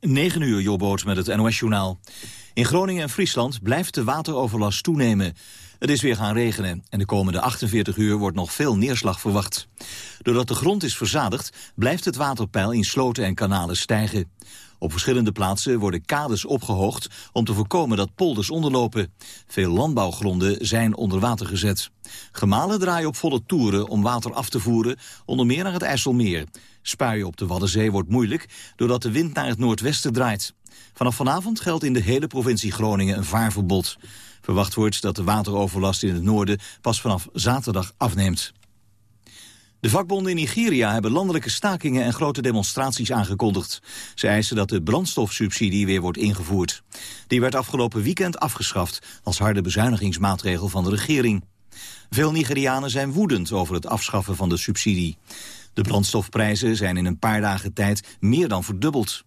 9 uur, Jobboot met het NOS-journaal. In Groningen en Friesland blijft de wateroverlast toenemen. Het is weer gaan regenen en de komende 48 uur wordt nog veel neerslag verwacht. Doordat de grond is verzadigd, blijft het waterpeil in sloten en kanalen stijgen. Op verschillende plaatsen worden kades opgehoogd om te voorkomen dat polders onderlopen. Veel landbouwgronden zijn onder water gezet. Gemalen draaien op volle toeren om water af te voeren, onder meer naar het IJsselmeer. Spuien op de Waddenzee wordt moeilijk doordat de wind naar het noordwesten draait. Vanaf vanavond geldt in de hele provincie Groningen een vaarverbod. Verwacht wordt dat de wateroverlast in het noorden pas vanaf zaterdag afneemt. De vakbonden in Nigeria hebben landelijke stakingen en grote demonstraties aangekondigd. Ze eisen dat de brandstofsubsidie weer wordt ingevoerd. Die werd afgelopen weekend afgeschaft als harde bezuinigingsmaatregel van de regering. Veel Nigerianen zijn woedend over het afschaffen van de subsidie. De brandstofprijzen zijn in een paar dagen tijd meer dan verdubbeld.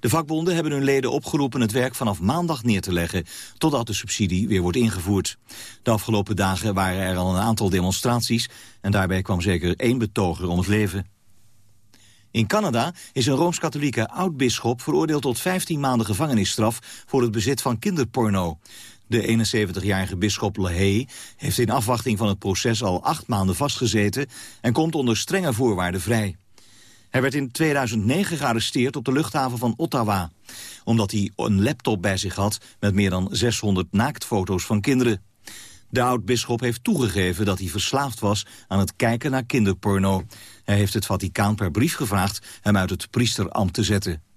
De vakbonden hebben hun leden opgeroepen het werk vanaf maandag neer te leggen, totdat de subsidie weer wordt ingevoerd. De afgelopen dagen waren er al een aantal demonstraties en daarbij kwam zeker één betoger om het leven. In Canada is een Rooms-Katholieke oud-bisschop veroordeeld tot 15 maanden gevangenisstraf voor het bezit van kinderporno. De 71-jarige bisschop LeHay heeft in afwachting van het proces al acht maanden vastgezeten en komt onder strenge voorwaarden vrij. Hij werd in 2009 gearresteerd op de luchthaven van Ottawa. Omdat hij een laptop bij zich had met meer dan 600 naaktfoto's van kinderen. De oud-bisschop heeft toegegeven dat hij verslaafd was aan het kijken naar kinderporno. Hij heeft het Vaticaan per brief gevraagd hem uit het priesterambt te zetten.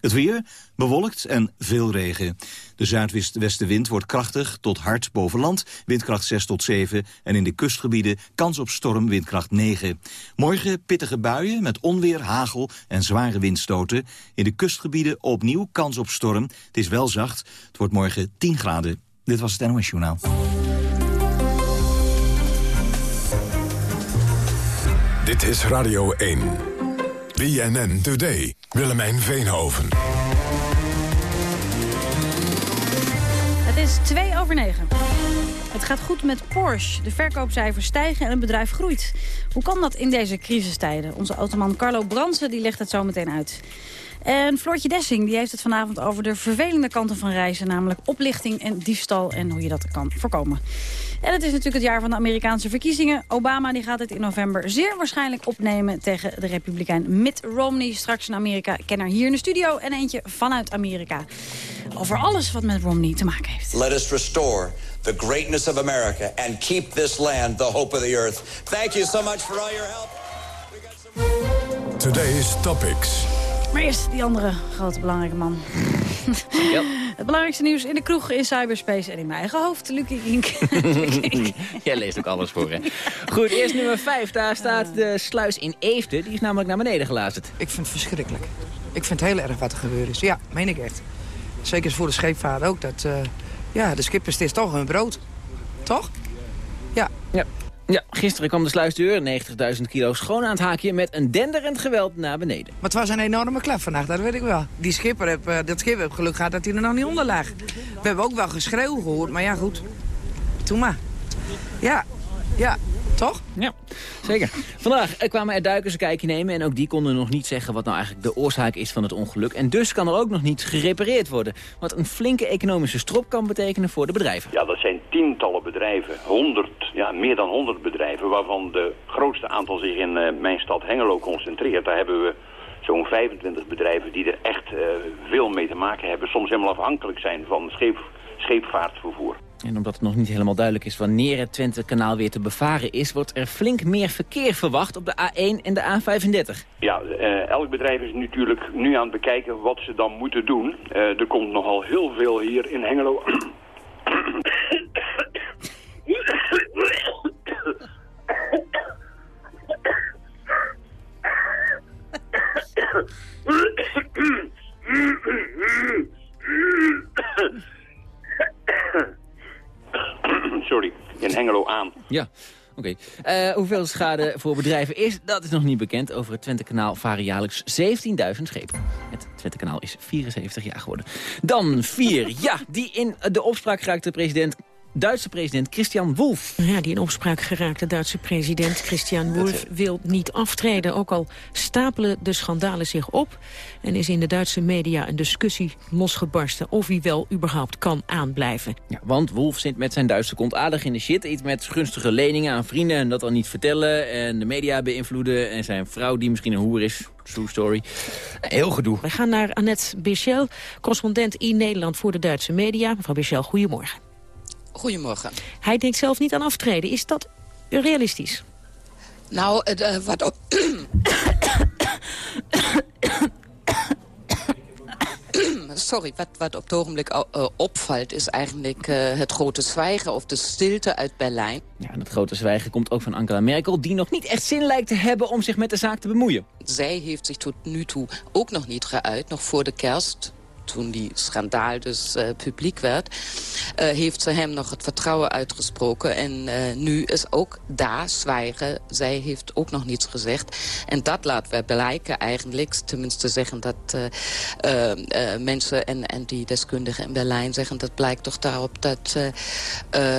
Het weer, bewolkt en veel regen. De zuidwestenwind wordt krachtig tot hard boven land, windkracht 6 tot 7... en in de kustgebieden kans op storm, windkracht 9. Morgen pittige buien met onweer, hagel en zware windstoten. In de kustgebieden opnieuw kans op storm. Het is wel zacht, het wordt morgen 10 graden. Dit was het NOS Journaal. Dit is Radio 1. BNN Today. Willemijn Veenhoven. Het is 2 over 9. Het gaat goed met Porsche. De verkoopcijfers stijgen en het bedrijf groeit. Hoe kan dat in deze crisistijden? Onze automan Carlo Bransen die legt het zo meteen uit. En Floortje Dessing die heeft het vanavond over de vervelende kanten van reizen... namelijk oplichting en diefstal en hoe je dat kan voorkomen. En het is natuurlijk het jaar van de Amerikaanse verkiezingen. Obama die gaat het in november zeer waarschijnlijk opnemen tegen de republikein Mitt Romney. Straks in Amerika. Ik ken haar hier in de studio en eentje vanuit Amerika. Over alles wat met Romney te maken heeft. Let us restore the greatness of America and keep this land the hope of the earth. Thank you so much for all your help. Today's Topics. Maar eerst die andere grote belangrijke man. Het belangrijkste nieuws in de kroeg, in cyberspace en in mijn eigen hoofd. Lucie Kink. Jij leest ook alles voor, hè? Goed, eerst nummer 5. Daar staat de sluis in Eefde. Die is namelijk naar beneden gelazerd. Ik vind het verschrikkelijk. Ik vind het heel erg wat er gebeurd is. Ja, meen ik echt. Zeker voor de scheepvaart ook. Dat, uh, ja, de skippers, het is toch hun brood. Toch? Ja. Ja. Ja, gisteren kwam de sluisdeur 90.000 kilo schoon aan het haakje met een denderend geweld naar beneden. Maar het was een enorme klap vannacht, dat weet ik wel. Die schipper heb, uh, dat schip heb geluk gehad dat hij er nog niet onder lag. We hebben ook wel geschreeuw gehoord, maar ja goed. Toen maar. Ja, ja, toch? Ja, zeker. Vandaag kwamen er duikers een kijkje nemen en ook die konden nog niet zeggen wat nou eigenlijk de oorzaak is van het ongeluk. En dus kan er ook nog niet gerepareerd worden. Wat een flinke economische strop kan betekenen voor de bedrijven. Ja, dat zijn tientallen bedrijven, honderd, ja, meer dan honderd bedrijven, waarvan de grootste aantal zich in uh, mijn stad Hengelo concentreert. Daar hebben we zo'n 25 bedrijven die er echt uh, veel mee te maken hebben. Soms helemaal afhankelijk zijn van scheep, scheepvaartvervoer. En omdat het nog niet helemaal duidelijk is wanneer het Twente-kanaal weer te bevaren is... wordt er flink meer verkeer verwacht op de A1 en de A35. Ja, uh, elk bedrijf is natuurlijk nu aan het bekijken wat ze dan moeten doen. Uh, er komt nogal heel veel hier in Hengelo... Sorry, in Hengelo aan. Ja. Oké. Uh, hoeveel schade voor bedrijven is, dat is nog niet bekend. Over het Twente-kanaal varen jaarlijks 17.000 schepen. Het Twente-kanaal is 74 jaar geworden. Dan vier. Ja, die in de opspraak geraakte president Duitse president Christian Wolff. Ja, die in opspraak geraakte Duitse president Christian Wolff wil niet aftreden. Ook al stapelen de schandalen zich op en is in de Duitse media een discussie losgebarsten of hij wel überhaupt kan aanblijven. Ja, want Wolff zit met zijn Duitse kont aardig in de shit. Iets met gunstige leningen aan vrienden en dat dan niet vertellen. En de media beïnvloeden en zijn vrouw die misschien een hoer is. True story. Heel gedoe. We gaan naar Annette Bichel, correspondent in Nederland voor de Duitse media. Mevrouw Bichel, goedemorgen. Goedemorgen. Hij denkt zelf niet aan aftreden. Is dat realistisch? Nou, uh, wat op... Sorry, wat, wat op het ogenblik uh, opvalt is eigenlijk uh, het grote zwijgen of de stilte uit Berlijn. Ja, en dat grote zwijgen komt ook van Angela Merkel... die nog niet echt zin lijkt te hebben om zich met de zaak te bemoeien. Zij heeft zich tot nu toe ook nog niet geuit, nog voor de kerst toen die schandaal dus uh, publiek werd... Uh, heeft ze hem nog het vertrouwen uitgesproken. En uh, nu is ook daar zwijgen. Zij heeft ook nog niets gezegd. En dat laat we blijken eigenlijk. Tenminste zeggen dat mensen en, en die deskundigen in Berlijn zeggen... dat blijkt toch daarop dat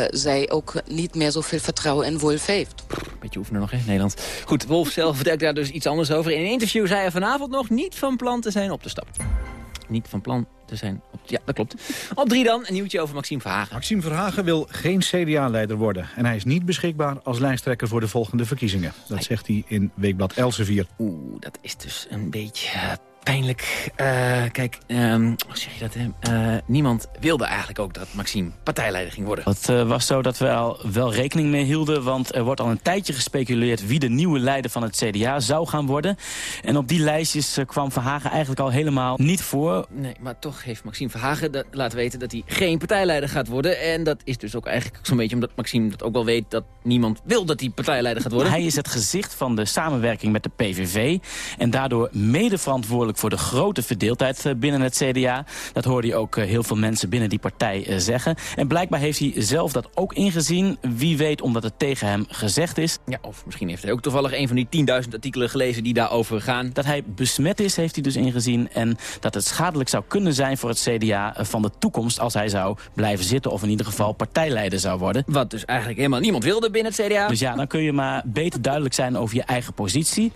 zij ook niet meer zoveel vertrouwen in Wolf heeft. Beetje oefenen nog, in Nederland. Goed, Wolf zelf vertelt daar dus iets anders over. In een interview zei hij vanavond nog niet van plan te zijn op te stappen niet van plan te zijn. Op, ja, dat klopt. Op drie dan, een nieuwtje over Maxime Verhagen. Maxime Verhagen wil geen CDA-leider worden. En hij is niet beschikbaar als lijsttrekker voor de volgende verkiezingen. Dat zegt hij in Weekblad Elsevier. Oeh, dat is dus een beetje pijnlijk. Uh, kijk, um, hoe zeg je dat? Uh, niemand wilde eigenlijk ook dat Maxime partijleider ging worden. Het uh, was zo dat we al wel rekening mee hielden... want er wordt al een tijdje gespeculeerd... wie de nieuwe leider van het CDA zou gaan worden. En op die lijstjes kwam Verhagen eigenlijk al helemaal niet voor. Nee, maar toch heeft Maxime Verhagen dat, laten weten... dat hij geen partijleider gaat worden. En dat is dus ook eigenlijk zo'n beetje omdat Maxime dat ook wel weet... dat niemand wil dat hij partijleider gaat worden. Hij is het gezicht van de samenwerking met de PVV... en daardoor mede verantwoordelijk voor de grote verdeeldheid eh, binnen het CDA. Dat hoorde je ook eh, heel veel mensen binnen die partij eh, zeggen. En blijkbaar heeft hij zelf dat ook ingezien. Wie weet omdat het tegen hem gezegd is. Ja, of misschien heeft hij ook toevallig een van die 10.000 artikelen gelezen die daarover gaan. Dat hij besmet is, heeft hij dus ingezien. En dat het schadelijk zou kunnen zijn voor het CDA van de toekomst... als hij zou blijven zitten of in ieder geval partijleider zou worden. Wat dus eigenlijk helemaal niemand wilde binnen het CDA. Dus ja, dan kun je maar beter duidelijk zijn over je eigen positie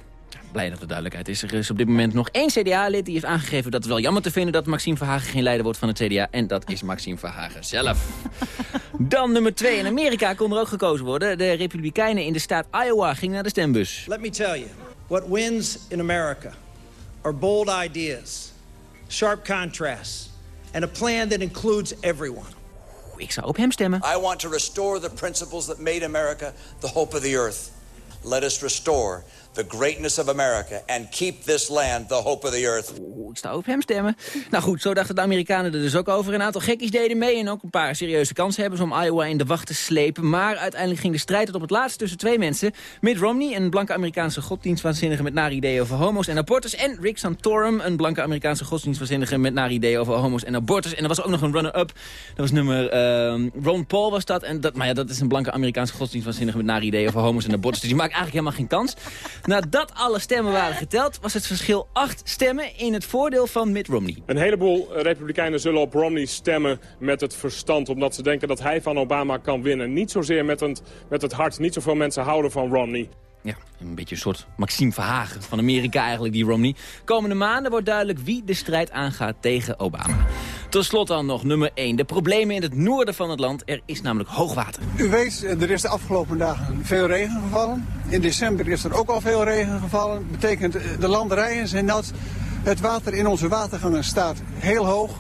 blij dat er duidelijkheid is. Er is op dit moment nog één CDA-lid die heeft aangegeven dat het wel jammer te vinden dat Maxime Verhagen geen leider wordt van het CDA. En dat is Maxime Verhagen zelf. Dan nummer twee. In Amerika kon er ook gekozen worden. De Republikeinen in de staat Iowa gingen naar de stembus. Let me tell you, what wins in America are bold ideas, sharp contrasts, and a plan that includes everyone. Ik zou op hem stemmen. I want to restore the principles that made America the hope of the earth. Let us restore the greatness of America and keep this land the hope of the earth. Ik sta op hem stemmen. Nou goed, zo dachten de Amerikanen er dus ook over. Een aantal gekkies deden mee en ook een paar serieuze kansen hebben om Iowa in de wacht te slepen. Maar uiteindelijk ging de strijd tot op het laatst tussen twee mensen. Mitt Romney, een blanke Amerikaanse godsdienstwaanzinnige met nare ideeën over homo's en abortus. En Rick Santorum, een blanke Amerikaanse godsdienstwaanzinnige met nare ideeën over homo's en abortus. En er was ook nog een runner-up. Dat was nummer uh, Ron Paul was dat. En dat, maar ja, dat is een blanke Amerikaanse godsdienstwaanzinnige met nare ideeën over homo's en abortus. Dus die maakt eigenlijk helemaal geen kans. Nadat alle stemmen waren geteld, was het verschil acht stemmen in het voordeel van Mitt Romney. Een heleboel republikeinen zullen op Romney stemmen met het verstand, omdat ze denken dat hij van Obama kan winnen. Niet zozeer met het, met het hart, niet zoveel mensen houden van Romney. Ja, een beetje een soort Maxime Verhagen van Amerika eigenlijk, die Romney. Komende maanden wordt duidelijk wie de strijd aangaat tegen Obama. Tot slot dan nog nummer 1. De problemen in het noorden van het land. Er is namelijk hoogwater. U weet, er is de afgelopen dagen veel regen gevallen. In december is er ook al veel regen gevallen. Betekent, de landerijen zijn nat. Het water in onze watergangen staat heel hoog.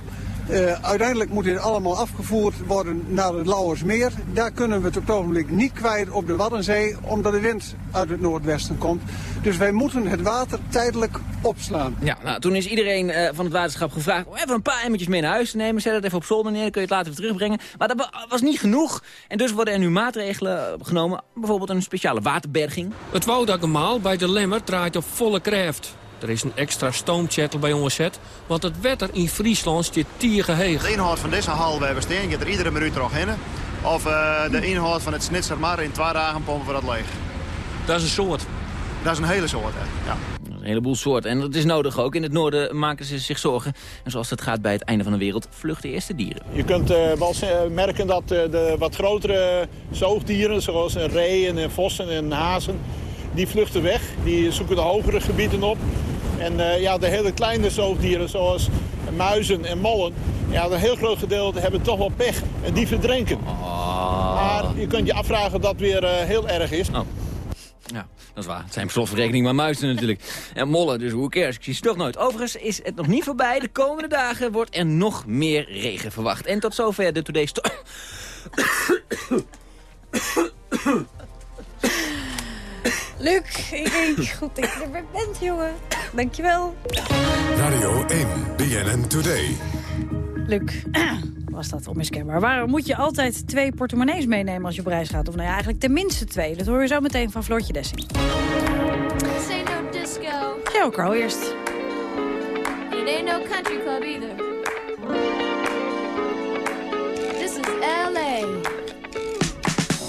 Uh, uiteindelijk moet dit allemaal afgevoerd worden naar het Lauwersmeer. Daar kunnen we het op het ogenblik niet kwijt op de Waddenzee, omdat de wind uit het noordwesten komt. Dus wij moeten het water tijdelijk opslaan. Ja, nou, toen is iedereen uh, van het waterschap gevraagd om even een paar emmertjes mee naar huis te nemen. Zet het even op zolder neer, dan kun je het later weer terugbrengen. Maar dat was niet genoeg. En dus worden er nu maatregelen genomen. Bijvoorbeeld een speciale waterberging. Het Woudagemaal bij de Lemmer draait op volle kracht. Er is een extra stoomchattel bij ons zet, want het wetter in Friesland zit tier gehegen. De inhoud van deze hal bij Besteen gaat er iedere minuut terug in. Of uh, de inhoud van het Snitser maar in twee dagen pompen we dat leeg. Dat is een soort? Dat is een hele soort, hè. ja. een heleboel soorten. En dat is nodig ook. In het noorden maken ze zich zorgen. En zoals het gaat bij het einde van de wereld, vluchten eerst de dieren. Je kunt eh, wel se- merken dat eh, de wat grotere zoogdieren, zoals reeën en vossen en hazen, die vluchten weg. Die zoeken de hogere gebieden op. En eh, ja, de hele kleine zoogdieren, zoals muizen en mollen, ja, een heel groot gedeelte hebben toch wel pech en die verdrinken. Maar je kunt je afvragen of dat weer eh, heel erg is. Ja, dat is waar. Het zijn per slotverrekening maar muizen natuurlijk. En mollen, dus hoe cares? Ik zie ze toch nooit. Overigens is het nog niet voorbij. De komende dagen wordt er nog meer regen verwacht. En tot zover de Today's... Luc, ik denk goed dat je er weer bent, jongen. Dankjewel. Radio 1, BNN Today. Luc, was dat onmiskenbaar. Waarom moet je altijd twee portemonnees meenemen als je op reis gaat? Of nou ja, eigenlijk tenminste twee. Dat hoor je zo meteen van Floortje Dessing. Ain't no disco. Eerst. It ain't no country club either. This is LA.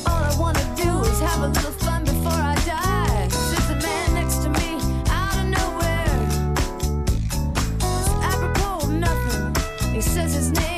All I wanna do is have a little fun says his name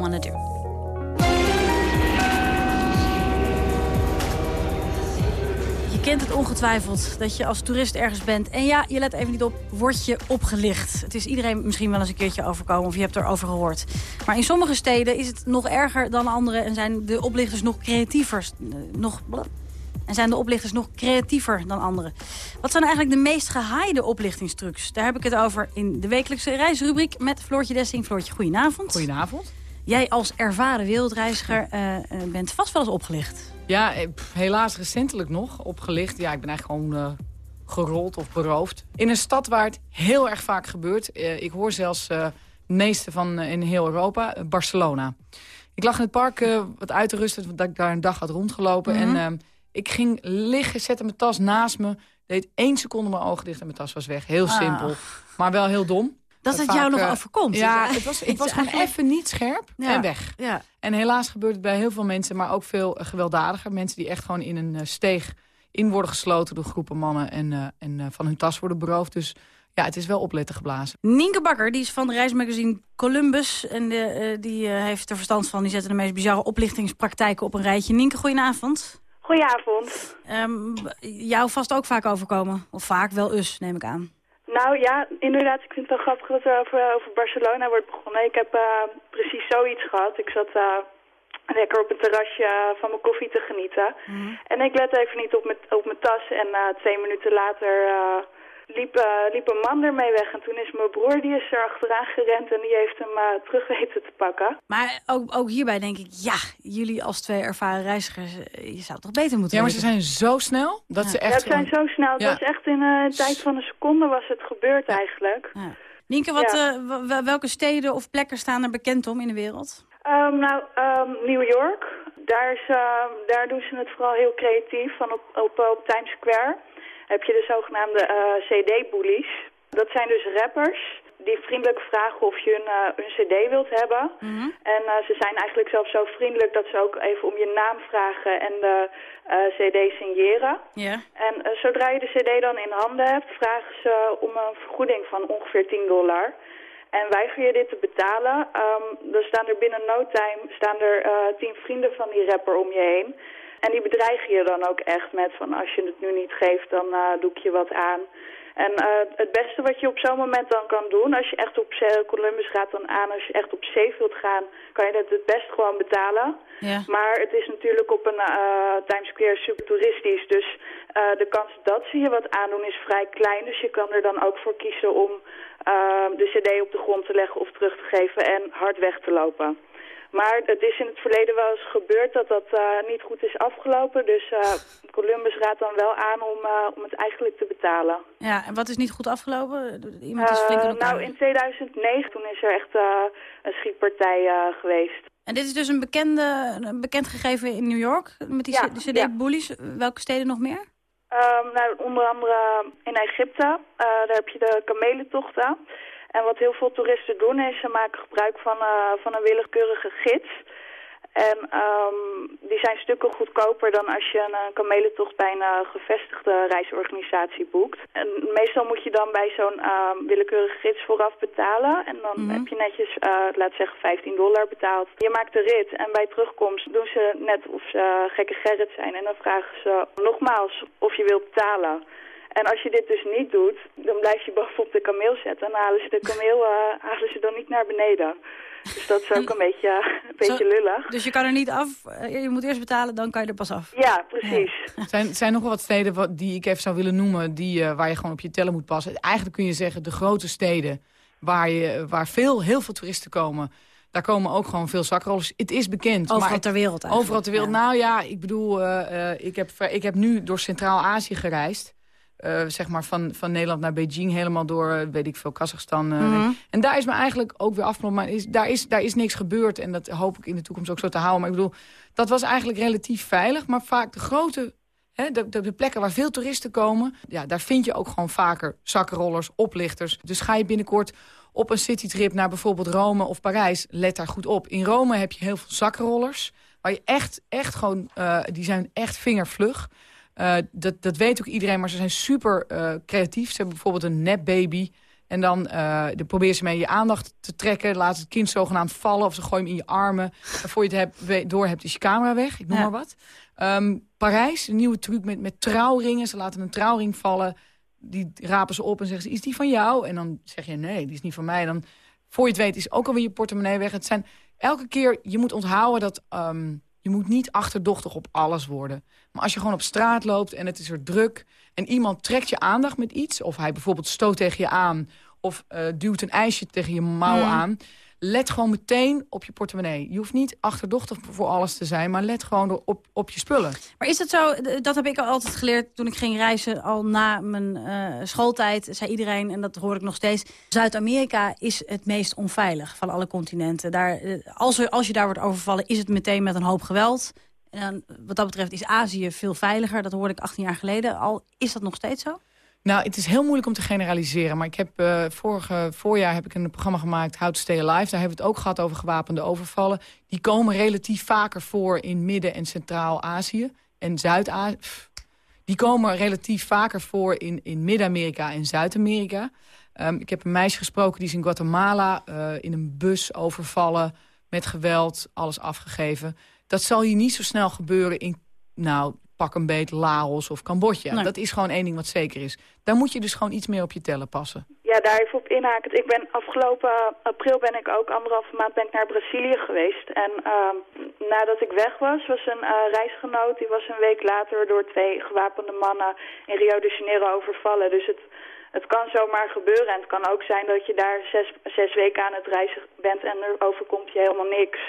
I Do. Je kent het ongetwijfeld dat je als toerist ergens bent... en ja, je let even niet op, word je opgelicht. Het is iedereen misschien wel eens een keertje overkomen... of je hebt erover gehoord. Maar in sommige steden is het nog erger dan andere... en zijn de oplichters nog creatiever. eh, Nog, en zijn de oplichters nog creatiever dan anderen. Wat zijn eigenlijk de meest gehaaide oplichtingstrucs? Daar heb ik het over in de wekelijkse reisrubriek... met Floortje Dessing. Floortje, goedenavond. Goedenavond. Jij als ervaren wereldreiziger eh, eh, bent vast wel eens opgelicht. Ja, eh, pff, helaas recentelijk nog opgelicht. Ja, ik ben eigenlijk gewoon gerold of beroofd. In een stad waar het heel erg vaak gebeurt. Ik hoor zelfs de meeste van in heel Europa, Barcelona. Ik lag in het park wat uit te rusten, omdat ik daar een dag had rondgelopen. Mhm. En ehm, ik ging liggen, zette mijn tas naast me. Deed één seconde mijn ogen dicht en mijn tas was weg. Heel Ah. simpel, maar wel heel dom. Dat het jou nog eh, overkomt. Ja, het was, het ik was gewoon even niet scherp Ja. en weg. Ja. En helaas gebeurt het bij heel veel mensen, maar ook veel eh, gewelddadiger. Mensen die echt gewoon in een eh, steeg in worden gesloten door groepen mannen... en, eh, en van hun tas worden beroofd. Dus ja, het is wel opletten geblazen. Nienke Bakker, die is van de reismagazine Columbus. En de, eh, die heeft er verstand van. Die zetten de meest bizarre oplichtingspraktijken op een rijtje. Nienke, goedenavond. Goedenavond. Ehm, b- jou vast ook vaak overkomen. Of vaak, wel us, neem ik aan. Nou ja, inderdaad, ik vind het wel grappig dat er over, over Barcelona wordt begonnen. Ik heb eh, precies zoiets gehad. Ik zat eh, lekker op een terrasje eh, van mijn koffie te genieten. En ik let even niet op mijn, op mijn tas en twee minuten later liep, eh, liep een man ermee weg. En toen is mijn broer, die is er achteraan gerend en die heeft hem eh, terug weten te pakken. Maar ook, ook hierbij denk ik, ja, jullie als twee ervaren reizigers, eh, je zou toch beter moeten Ja, maar ze zijn zo snel dat ze Ja, echt... het zijn zo snel. Het Ja. was echt in eh, een tijd van een seconde was het gebeurd eigenlijk. Nienke, wat, Ja. eh, welke steden of plekken staan er bekend om in de wereld? Ehm, nou, ehm, New York. Daar, is, ehm, daar doen ze het vooral heel creatief. Van op, op, op Times Square heb je de zogenaamde eh, CD-bullies. Dat zijn dus rappers die vriendelijk vragen of je een, eh, een CD wilt hebben. En eh, ze zijn eigenlijk zelfs zo vriendelijk dat ze ook even om je naam vragen en de CD signeren. En zodra je de CD dan in handen hebt, vragen ze om een vergoeding van ongeveer 10 dollar. En weiger je dit te betalen, ehm, dan staan er binnen no time staan er tien vrienden van die rapper om je heen. En die bedreigen je dan ook echt met van als je het nu niet geeft, dan eh, doe ik je wat aan. En eh, het beste wat je op zo'n moment dan kan doen, als je echt op Columbus gaat dan aan, als je echt op zee wilt gaan, kan je dat het best gewoon betalen. Ja. Maar het is natuurlijk op een eh, Times Square super toeristisch. Dus de kans dat ze je wat aandoen is vrij klein. Dus je kan er dan ook voor kiezen om de cd op de grond te leggen of terug te geven en hard weg te lopen. Maar het is in het verleden wel eens gebeurd dat dat eh, niet goed is afgelopen. Dus eh, Columbus raadt dan wel aan om, eh, om het eigenlijk te betalen. Ja, en wat is niet goed afgelopen? Iemand is flink in elkaar. nou, in 2009 toen is er echt een schietpartij geweest. En dit is dus een, bekende, een bekend gegeven in New York, met die Ja, CD-bullies. Welke steden nog meer? Ehm, nou, onder andere in Egypte, daar heb je de kamelentochten. En wat heel veel toeristen doen is, ze maken gebruik van, eh, van een willekeurige gids. En ehm, die zijn stukken goedkoper dan als je een, kamelentocht bij een eh, gevestigde reisorganisatie boekt. En meestal moet je dan bij zo'n ehm, willekeurige gids vooraf betalen. En dan heb je netjes, eh laat zeggen, 15 dollar betaald. Je maakt de rit en bij terugkomst doen ze net of ze gekke Gerrit zijn. En dan vragen ze nogmaals of je wilt betalen. En als je dit dus niet doet, dan blijf je bovenop de kameel zetten. En dan halen ze de kameel eh, halen ze dan niet naar beneden. Dus dat is ook een beetje, een beetje lullig. Dus je kan er niet af, eh, je moet eerst betalen, dan kan je er pas af. Ja, precies. Er zijn, er zijn nog wel wat steden wat, die ik even zou willen noemen... Die, eh, waar je gewoon op je tellen moet passen. Eigenlijk kun je zeggen de grote steden waar, je, waar veel, heel veel toeristen komen... daar komen ook gewoon veel zakrollers. Het is bekend. Overal maar ter wereld eigenlijk, Overal ter wereld. Nou ja, ik bedoel, eh, eh, ik, heb, ik heb nu door Centraal-Azië gereisd. Eh, zeg maar van, van Nederland naar Beijing, helemaal door, eh, weet ik veel, Kazachstan. eh, Mhm. En daar is me eigenlijk ook weer afgelopen. Maar is, daar, is, daar is niks gebeurd. En dat hoop ik in de toekomst ook zo te houden. Maar ik bedoel, dat was eigenlijk relatief veilig. Maar vaak de grote, hè, de, de, de plekken waar veel toeristen komen... Ja, daar vind je ook gewoon vaker zakkenrollers, oplichters. Dus ga je binnenkort op een citytrip naar bijvoorbeeld Rome of Parijs... let daar goed op. In Rome heb je heel veel zakkenrollers... waar je echt, echt gewoon, die zijn echt vingervlug... Eh, dat, dat weet ook iedereen, maar ze zijn super eh, creatief. Ze hebben bijvoorbeeld een nepbaby. En dan, dan proberen ze mee je aandacht te trekken. Laat het kind zogenaamd vallen of ze gooien hem in je armen. En voor je het hebt, door hebt is je camera weg. Ik noem Ja. maar wat. Ehm, Parijs, een nieuwe truc met, met trouwringen. Ze laten een trouwring vallen. Die rapen ze op en zeggen ze, is die van jou? En dan zeg je, nee, die is niet van mij. Dan, voor je het weet, is ook alweer je portemonnee weg. Het zijn elke keer, je moet onthouden dat... ehm, je moet niet achterdochtig op alles worden. Maar als je gewoon op straat loopt en het is er druk... en iemand trekt je aandacht met iets... of hij bijvoorbeeld stoot tegen je aan... of eh, duwt een ijsje tegen je mouw Mm. aan... let gewoon meteen op je portemonnee. Je hoeft niet achterdochtig voor alles te zijn... maar let gewoon op, op je spullen. Maar is dat zo, dat heb ik altijd geleerd toen ik ging reizen, al na mijn eh, schooltijd, zei iedereen, en dat hoor ik nog steeds, Zuid-Amerika is het meest onveilig van alle continenten. Daar, eh, als, als je daar wordt overvallen, is het meteen met een hoop geweld. En wat dat betreft is Azië veel veiliger, dat hoorde ik 18 jaar geleden al. Is dat nog steeds zo? Nou, het is heel moeilijk om te generaliseren. Maar ik heb eh, vorige voorjaar heb ik een programma gemaakt, How to Stay Alive. Daar hebben we het ook gehad over gewapende overvallen. Die komen relatief vaker voor in Midden- en Centraal-Azië. En Zuid-Azië. Die komen relatief vaker voor in, in Midden-Amerika en Zuid-Amerika. Ehm, ik heb een meisje gesproken die is in Guatemala eh, in een bus overvallen... met geweld, alles afgegeven. Dat zal hier niet zo snel gebeuren in, nou, pak een beet Laos of Cambodja. Nee. Dat is gewoon één ding wat zeker is. Daar moet je dus gewoon iets meer op je tellen passen. Ja, daar even op inhakend. Ik ben afgelopen april ben ik ook anderhalve maand ben ik naar Brazilië geweest. En ehm, nadat ik weg was, was een eh, reisgenoot, die was een week later door twee gewapende mannen in Rio de Janeiro overvallen. Dus het, het kan zomaar gebeuren. En het kan ook zijn dat je daar zes, zes weken aan het reizen bent en er overkomt je helemaal niks.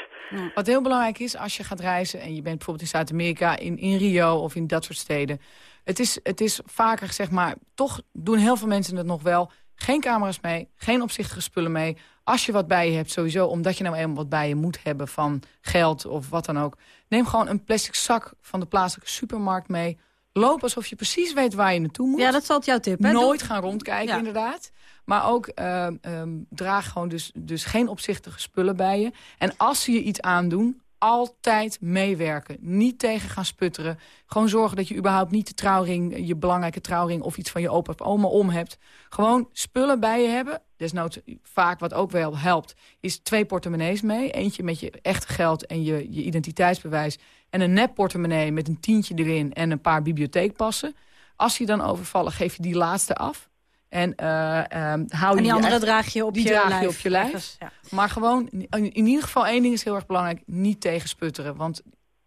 Wat heel belangrijk is als je gaat reizen... en je bent bijvoorbeeld in Zuid-Amerika, in, in Rio of in dat soort steden... Het is, het is vaker, zeg maar, toch doen heel veel mensen het nog wel... geen camera's mee, geen opzichtige spullen mee. Als je wat bij je hebt, sowieso, omdat je nou eenmaal wat bij je moet hebben... van geld of wat dan ook. Neem gewoon een plastic zak van de plaatselijke supermarkt mee. Loop alsof je precies weet waar je naartoe moet. Ja, dat altijd jouw tip, hè? Nooit gaan rondkijken, Ja. inderdaad. Maar ook ehm, ehm, draag gewoon dus, dus geen opzichtige spullen bij je. En als ze je iets aandoen, altijd meewerken. Niet tegen gaan sputteren. Gewoon zorgen dat je überhaupt niet de trouwring, je belangrijke trouwring... of iets van je opa of oma om hebt. Gewoon spullen bij je hebben. Desnoods vaak wat ook wel helpt, is twee portemonnees mee. Eentje met je echte geld en je, je identiteitsbewijs. En een nep portemonnee met een tientje erin en een paar bibliotheekpassen. Als je dan overvallen, geef je die laatste af. En, eh, ehm, hou En die je andere echt- draag je op die je draag lijf. je op je lijf. Ergens, ja. Maar gewoon, in, in ieder geval één ding is heel erg belangrijk. Niet tegensputteren. Want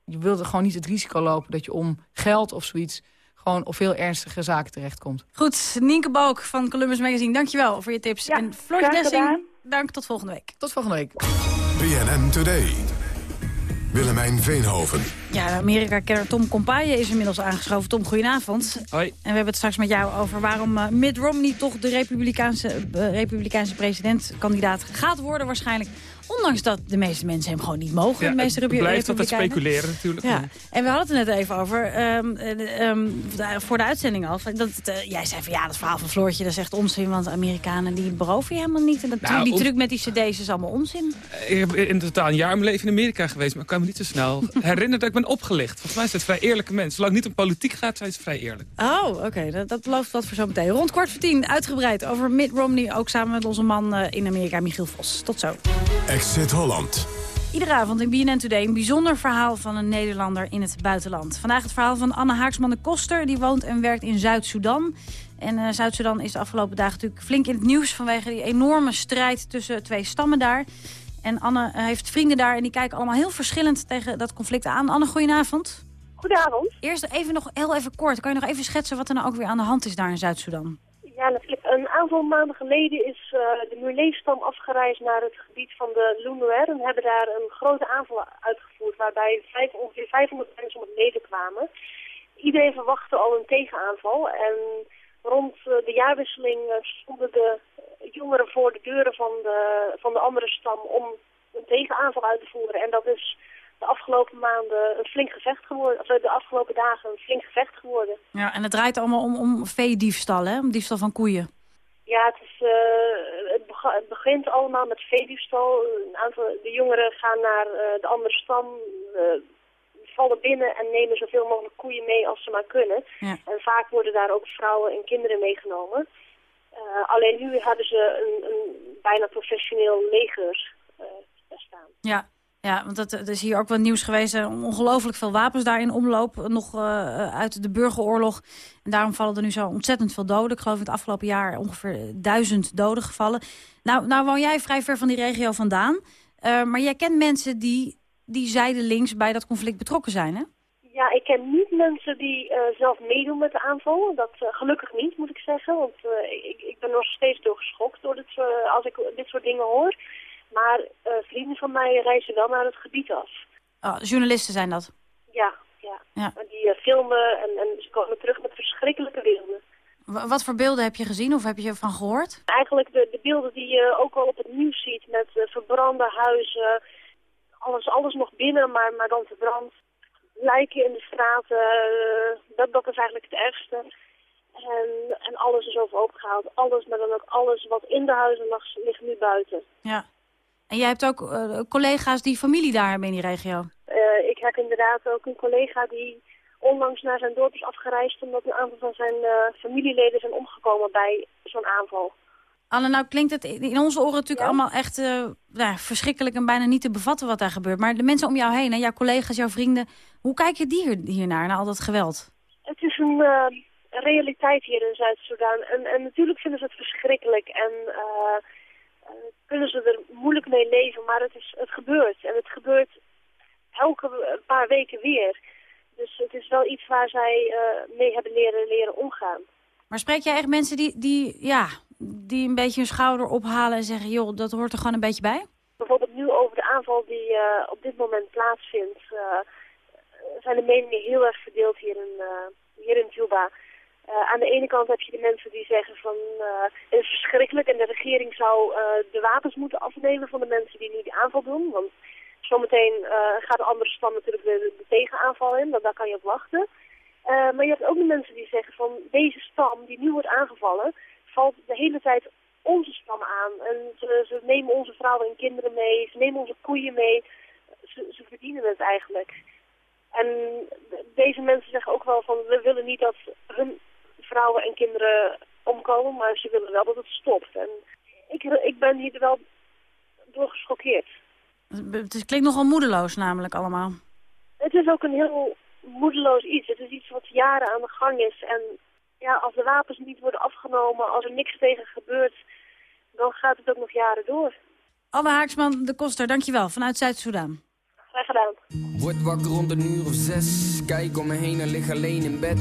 je wilt er gewoon niet het risico lopen dat je om geld of zoiets... gewoon op veel ernstige zaken terechtkomt. Goed, Nienke Balk van Columbus Magazine, dankjewel voor je tips. en Floortje Dessing, dank tot volgende week. Tot volgende week. BNN Today. Willemijn Veenhoven. Ja, de Amerika-kenner Tom Compaye is inmiddels aangeschoven. Tom, goedenavond. Hoi. En we hebben het straks met jou over waarom eh, Mitt Romney toch de Republikeinse, eh, Republikeinse presidentkandidaat gaat worden waarschijnlijk. Ondanks dat de meeste mensen hem gewoon niet mogen. Ja, de meeste het blijft altijd speculeren natuurlijk. Ja, en we hadden het net even over, ehm, eh, ehm, voor de uitzending al. Dat, eh, jij zei van ja, dat verhaal van Floortje, dat is echt onzin. Want Amerikanen die beroven je helemaal niet. En dat, Nou, die truc met die cd's is allemaal onzin. Ik heb in totaal een jaar in mijn leven in Amerika geweest, maar ik kan me niet zo snel herinneren dat ik ben opgelicht. Volgens mij zijn het vrij eerlijke mensen. Zolang het niet om politiek gaat, zijn ze vrij eerlijk. Oh, oké. Dat, dat belooft wat voor zometeen. Rond kwart voor tien, uitgebreid over Mitt Romney. Ook samen met onze man eh, in Amerika, Michiel Vos. Tot zo. Exit Holland. Iedere avond in BNN Today een bijzonder verhaal van een Nederlander in het buitenland. Vandaag het verhaal van Anne Haaksman de Koster. Die woont en werkt in Zuid-Soedan. En eh, Zuid-Soedan is de afgelopen dagen natuurlijk flink in het nieuws... vanwege die enorme strijd tussen twee stammen daar. En Anne eh, heeft vrienden daar en die kijken allemaal heel verschillend tegen dat conflict aan. Anne, goedenavond. Goedenavond. Eerst even nog heel even kort. Kan je nog even schetsen wat er nou ook weer aan de hand is daar in Zuid-Soedan? Ja, natuurlijk. Een aantal maanden geleden is eh, de Murlee-stam afgereisd naar het gebied van de Lunuer en hebben daar een grote aanval uitgevoerd waarbij vijf, ongeveer 500 mensen om het leven kwamen. Iedereen verwachtte al een tegenaanval en rond eh, de jaarwisseling eh, stonden de jongeren voor de deuren van de, van de andere stam om een tegenaanval uit te voeren. En dat is de afgelopen maanden een flink gevecht geworden, of de afgelopen dagen een flink gevecht geworden. Ja, en het draait allemaal om, om veediefstal, hè? Om diefstal van koeien. Ja, het, is, eh, het, het begint allemaal met veediefstal. Een aantal, de jongeren gaan naar eh, de andere stam, eh, vallen binnen en nemen zoveel mogelijk koeien mee als ze maar kunnen. Ja. En vaak worden daar ook vrouwen en kinderen meegenomen. Alleen nu hebben ze een, een bijna professioneel leger staan. Ja, ja want dat, is hier ook wel nieuws geweest. eh, Ongelooflijk veel wapens daar in omloop. eh, Nog eh, uit de burgeroorlog. En daarom vallen er nu zo ontzettend veel doden. Ik geloof in het afgelopen jaar ongeveer duizend doden gevallen. Nou, nou woon jij vrij ver van die regio vandaan. Maar jij kent mensen die, die zijdelings bij dat conflict betrokken zijn, hè? Ja, ik ken niet mensen die zelf meedoen met de aanval. Dat gelukkig niet, moet ik zeggen. Want ik, ik ben nog steeds door geschokt door dit, als ik dit soort dingen hoor. Maar eh, vrienden van mij reizen wel naar het gebied af. Oh, journalisten zijn dat. Ja, ja. Ja. Die eh, filmen en, en ze komen terug met verschrikkelijke beelden. Wa- Wat voor beelden heb je gezien of heb je ervan gehoord? Eigenlijk de, de beelden die je ook al op het nieuws ziet met eh, verbrande huizen. Alles, alles nog binnen, maar, maar dan verbrand. Lijken in de straten, eh, dat, dat is eigenlijk het ergste. En En, en alles is overhoop gehaald. Alles, maar dan ook alles wat in de huizen lag, ligt nu buiten. Ja. En jij hebt ook eh, collega's die familie daar hebben in die regio. Eh, ik heb inderdaad ook een collega die onlangs naar zijn dorp is afgereisd... omdat een aantal van zijn eh, familieleden zijn omgekomen bij zo'n aanval. Anne, nou klinkt het in onze oren natuurlijk allemaal echt ja, verschrikkelijk en bijna niet te bevatten wat daar gebeurt. Maar de mensen om jou heen, hè, jouw collega's, jouw vrienden, hoe kijken die hier, hiernaar, naar al dat geweld? Het is een realiteit hier in Zuid-Soedan. En, en natuurlijk vinden ze het verschrikkelijk en eh, kunnen ze er moeilijk mee leven. Maar het, is, het gebeurt. En het gebeurt elke paar weken weer. Dus het is wel iets waar zij eh, mee hebben leren, leren omgaan. Maar spreek jij echt mensen die, die, ja, die een beetje hun schouder ophalen en zeggen... joh, dat hoort er gewoon een beetje bij? Bijvoorbeeld nu over de aanval die eh, op dit moment plaatsvindt... eh, zijn de meningen heel erg verdeeld hier in, hier in Juba. Eh, aan de ene kant heb je de mensen die zeggen van eh, het is verschrikkelijk en de regering zou eh, de wapens moeten afnemen van de mensen die nu die aanval doen. Want zometeen gaat de andere stam natuurlijk de, de tegenaanval in, want daar kan je op wachten. Maar je hebt ook de mensen die zeggen van deze stam die nu wordt aangevallen, valt de hele tijd onze stam aan. En ze, ze nemen onze vrouwen en kinderen mee, ze nemen onze koeien mee. Ze, ze verdienen het eigenlijk. En de- deze mensen zeggen ook wel van we willen niet dat hun vrouwen en kinderen omkomen, maar ze willen wel dat het stopt. En ik, ik ben hier wel door geschokkeerd. Het klinkt nogal moedeloos namelijk allemaal. Het is ook een heel moedeloos iets. Het is iets wat jaren aan de gang is. En ja, als de wapens niet worden afgenomen, als er niks tegen gebeurt, dan gaat het ook nog jaren door. Anne Haaksman, de Koster, dankjewel, vanuit Zuid-Soedan. Graag gedaan. Word wakker rond een uur of zes. Kijk om me heen en lig alleen in bed.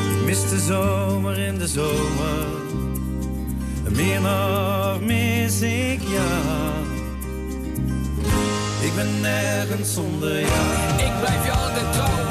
Mis de zomer in de zomer. Meer nog mis ik jou. Ik ben nergens zonder jou. Ik blijf je altijd trouw,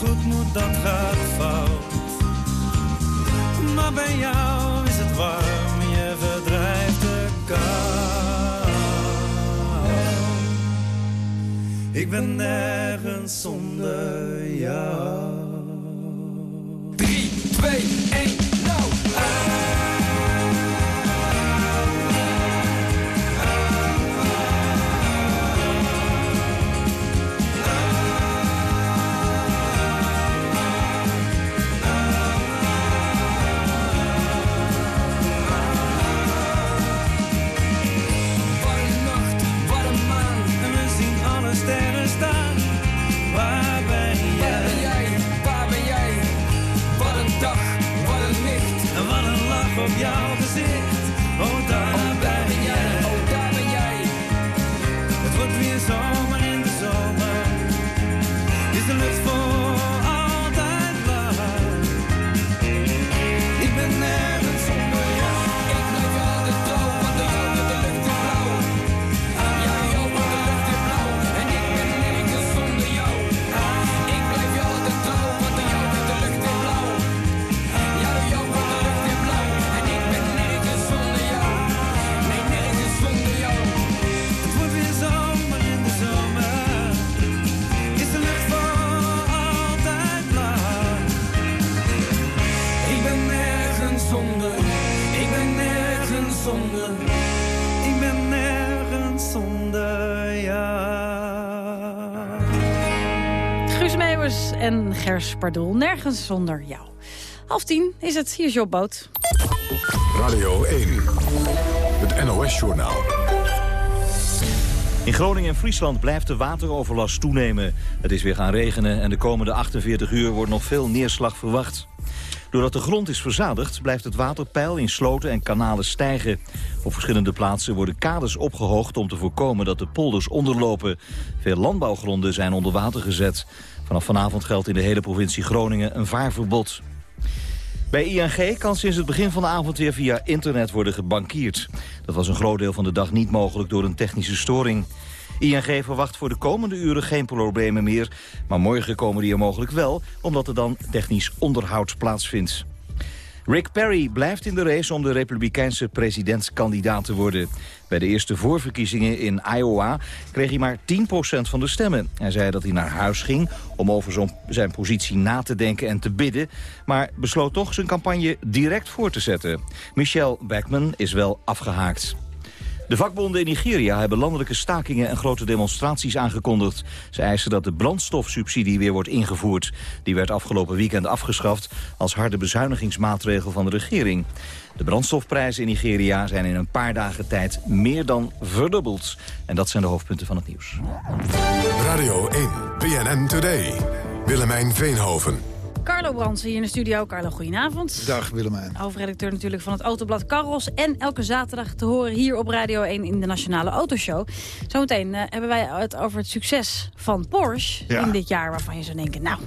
goed moet, dat gaat fout. Maar bij jou is het warm, je verdrijft de kou. Ik ben nergens zonder jou. En Gers Pardoel. Nergens zonder jou. Half tien is het. Hier is Job Boot. Radio 1. Het NOS-journaal. In Groningen en Friesland blijft de wateroverlast toenemen. Het is weer gaan regenen en de komende 48 uur wordt nog veel neerslag verwacht. Doordat de grond is verzadigd, blijft het waterpeil in sloten en kanalen stijgen. Op verschillende plaatsen worden kades opgehoogd om te voorkomen dat de polders onderlopen. Veel landbouwgronden zijn onder water gezet. Vanaf vanavond geldt in de hele provincie Groningen een vaarverbod. Bij ING kan sinds het begin van de avond weer via internet worden gebankierd. Dat was een groot deel van de dag niet mogelijk door een technische storing. ING verwacht voor de komende uren geen problemen meer. Maar morgen komen die er mogelijk wel, omdat er dan technisch onderhoud plaatsvindt. Rick Perry blijft in de race om de republikeinse presidentskandidaat te worden. Bij de eerste voorverkiezingen in Iowa kreeg hij maar 10% van de stemmen. Hij zei dat hij naar huis ging om over zijn positie na te denken en te bidden... maar besloot toch zijn campagne direct voor te zetten. Michelle Backman is wel afgehaakt. De vakbonden in Nigeria hebben landelijke stakingen en grote demonstraties aangekondigd. Ze eisen dat de brandstofsubsidie weer wordt ingevoerd. Die werd afgelopen weekend afgeschaft als harde bezuinigingsmaatregel van de regering. De brandstofprijzen in Nigeria zijn in een paar dagen tijd meer dan verdubbeld. En dat zijn de hoofdpunten van het nieuws. Radio 1. BNN Today. Willemijn Veenhoven. Carlo Bransen hier in de studio. Carlo, goedenavond. Dag Willemijn. Hoofdredacteur natuurlijk van het Autoblad Carros. En elke zaterdag te horen hier op Radio 1 in de Nationale Autoshow. Zometeen eh, hebben wij het over het succes van Porsche Ja. in dit jaar. Waarvan je zou denken, nou,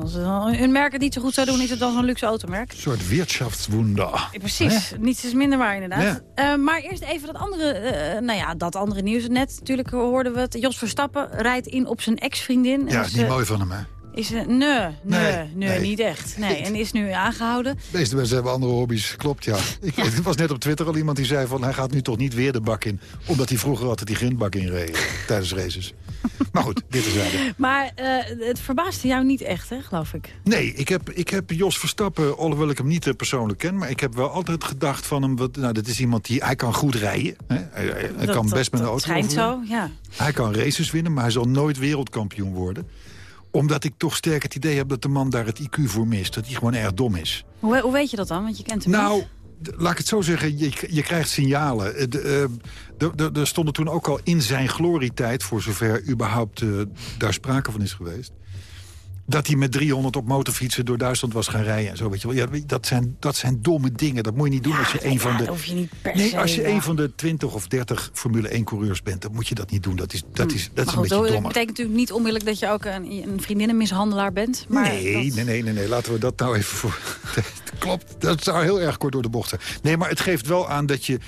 als een merk het niet zo goed zou doen... is het dan zo'n luxe automerk. Een soort wirtschaftswunder. Precies, niets is minder waar inderdaad. Eh, maar eerst even dat andere, eh, nou ja, dat andere nieuws. Net natuurlijk hoorden we het. Jos Verstappen rijdt in op zijn ex-vriendin. Ja, is niet mooi van hem, hè? Is, eh, nee, nee, nee, nee. niet echt. Nee, en is nu aangehouden. De meeste mensen hebben andere hobby's, klopt, ja. Ik, Er was net op Twitter al iemand die zei van... hij gaat nu toch niet weer de bak in... omdat hij vroeger altijd die grindbak inreed tijdens races. Maar goed, dit is eigenlijk. Maar eh, het verbaasde jou niet echt, hè, geloof ik. Nee, ik heb, ik heb Jos Verstappen, alhoewel ik hem niet eh, persoonlijk ken... maar ik heb wel altijd gedacht van hem... Wat, nou, dat is iemand die... hij kan goed rijden. Hè? Hij, Dat- kan dat- best met een auto schijnt overwinnen. zo, ja. Hij kan races winnen, maar hij zal nooit wereldkampioen worden. Omdat ik toch sterk het idee heb dat de man daar het IQ voor mist. Dat hij gewoon erg dom is. Hoe, hoe weet je dat dan? Want je kent hem Nou, niet. laat ik het zo zeggen, je, je krijgt signalen. Eh, eh, Er stonden toen ook al in zijn glorietijd... voor zover überhaupt eh, daar sprake van is geweest... dat hij met 300 op motorfietsen door Duitsland was gaan rijden. En zo, weet je wel. Ja, dat, zijn, dat zijn domme dingen. Dat moet je niet doen als je een van de... dat hoef je niet per nee, se, als je een van de 20 of 30 Formule 1 coureurs bent... dan moet je dat niet doen. Dat is, dat is, dat is een beetje dat dommer. betekent natuurlijk niet onmiddellijk dat je ook een, een vriendinnenmishandelaar bent. Maar nee, dat- nee, nee, nee, nee, laten we dat nou even voor... Klopt, dat zou heel erg kort door de bocht zijn. Nee, maar het geeft wel aan dat je...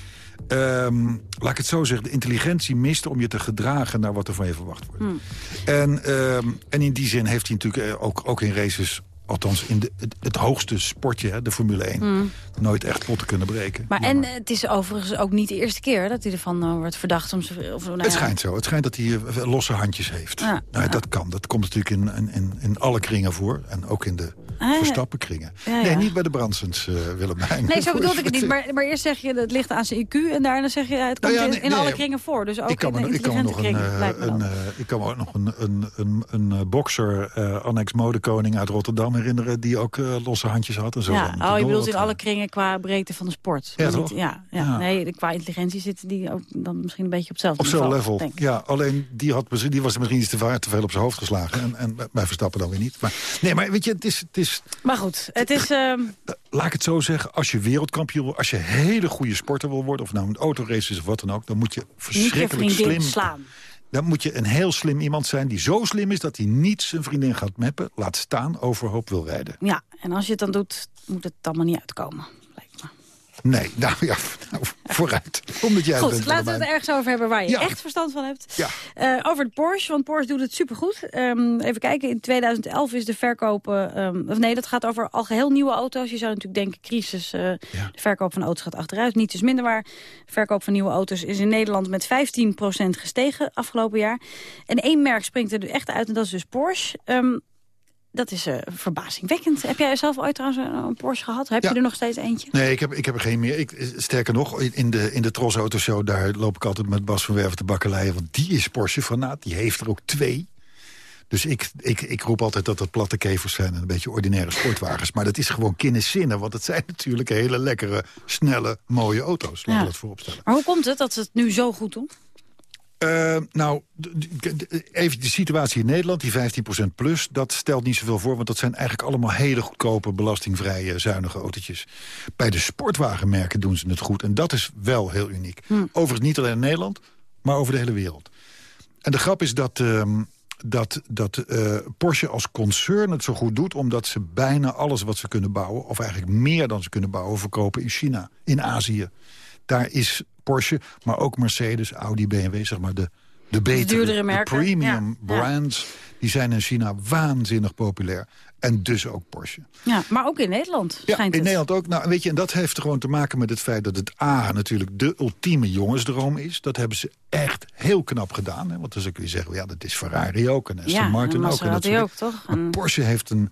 ehm, laat ik het zo zeggen, de intelligentie mist om je te gedragen naar wat er van je verwacht wordt. Hmm. En, ehm, en in die zin heeft hij natuurlijk eh, ook, ook in races, althans in de, het, het hoogste sportje, hè, de Formule 1, Hmm. nooit echt potten kunnen breken. Maar en het is overigens ook niet de eerste keer dat hij ervan eh, wordt verdacht. Om of, nou ja, Het schijnt zo. Het schijnt dat hij eh, losse handjes heeft. Ja, nou, Dat kan. Dat komt natuurlijk in, in, in, alle kringen voor. En ook in de Ah, ja. Verstappenkringen. Ja, Nee, ja. niet bij de Bransens, eh Willemijn. Nee, zo bedoelde ik het niet. Maar, maar eerst zeg je dat het ligt aan zijn IQ. En daarna zeg je ja, het komt Nou ja, in, nee, in alle kringen voor. Dus ook ik kan in de ik kan nog een, kringen. eh, een, eh, ik kan ook nog een, een, een, een eh, bokser, eh, Annex Modekoning uit Rotterdam herinneren... die ook eh, losse handjes had. En zo ja, oh, je bedoelt in alle kringen qua breedte van de sport. Ja, niet- ja, ja. Ja. Nee, qua intelligentie zitten die ook dan misschien een beetje op hetzelfde Op niveau, level. denk. Ja, alleen die, had, die was misschien iets te, vaar- te veel op zijn hoofd geslagen. En, en bij Verstappen dan weer niet. Maar, nee, maar weet je, het is... Het is Maar goed, het is... ehm, laat ik het zo zeggen, als je wereldkampioen wil... als je hele goede sporter wil worden, of nou een autorace is of wat dan ook... dan moet je verschrikkelijk slim... slaan. Dan moet je een heel slim iemand zijn die zo slim is... dat hij niet zijn vriendin gaat meppen, laat staan, overhoop wil rijden. Ja, en als je het dan doet, moet het allemaal niet uitkomen. Nee, nou ja, nou, vooruit. Omdat jij het Goed, bent, laten we het ergens over hebben waar je Ja. echt verstand van hebt. Ja. Eh, over de Porsche, want Porsche doet het supergoed. Ehm even kijken, in 2011 is de verkoop... eh, ehm, of nee, dat gaat over al geheel nieuwe auto's. Je zou natuurlijk denken, crisis, eh, de verkoop van auto's gaat achteruit. Niet is minder waar. De verkoop van nieuwe auto's is in Nederland met 15% gestegen afgelopen jaar. En één merk springt er echt uit en dat is dus Porsche. Ehm, Dat is eh, verbazingwekkend. Heb jij zelf ooit trouwens een, Porsche gehad? Heb Ja. je er nog steeds eentje? Nee, ik heb, ik heb er geen meer. Ik, sterker nog, in de, in de Tros Autoshow... daar loop ik altijd met Bas van Werven te bakkeleien. Want die is Porsche-fanaat. Die heeft er ook twee. Dus ik, ik, ik roep altijd dat dat platte kevers zijn... en een beetje ordinaire sportwagens. Maar dat is gewoon kinderzinnen. Want het zijn natuurlijk hele lekkere, snelle, mooie auto's. Laten we Ja. dat voorop stellen. Maar hoe komt het dat ze het nu zo goed doen? Eh, nou, even de situatie in Nederland, die 15% plus... dat stelt niet zoveel voor, want dat zijn eigenlijk allemaal hele goedkope... belastingvrije, zuinige autootjes. Bij de sportwagenmerken doen ze het goed en dat is wel heel uniek. Overigens niet alleen in Nederland, maar over de hele wereld. En de grap is dat, ehm, dat, dat eh, Porsche als concern het zo goed doet... omdat ze bijna alles wat ze kunnen bouwen... of eigenlijk meer dan ze kunnen bouwen, verkopen in China, in Azië. Daar is Porsche, maar ook Mercedes, Audi, BMW, zeg maar de, de betere, de merken, premium ja, ja. brands... die zijn in China waanzinnig populair. En dus ook Porsche. Ja, maar ook in Nederland Ja, schijnt in het. Nederland ook. Nou, weet je, en dat heeft gewoon te maken met het feit dat het A natuurlijk de ultieme jongensdroom is. Dat hebben ze echt heel knap gedaan. Hè? Want dan kun je zeggen, ja, dat is Ferrari ook en Aston Martin en ook. En dat ook, toch? Maar Porsche heeft, een,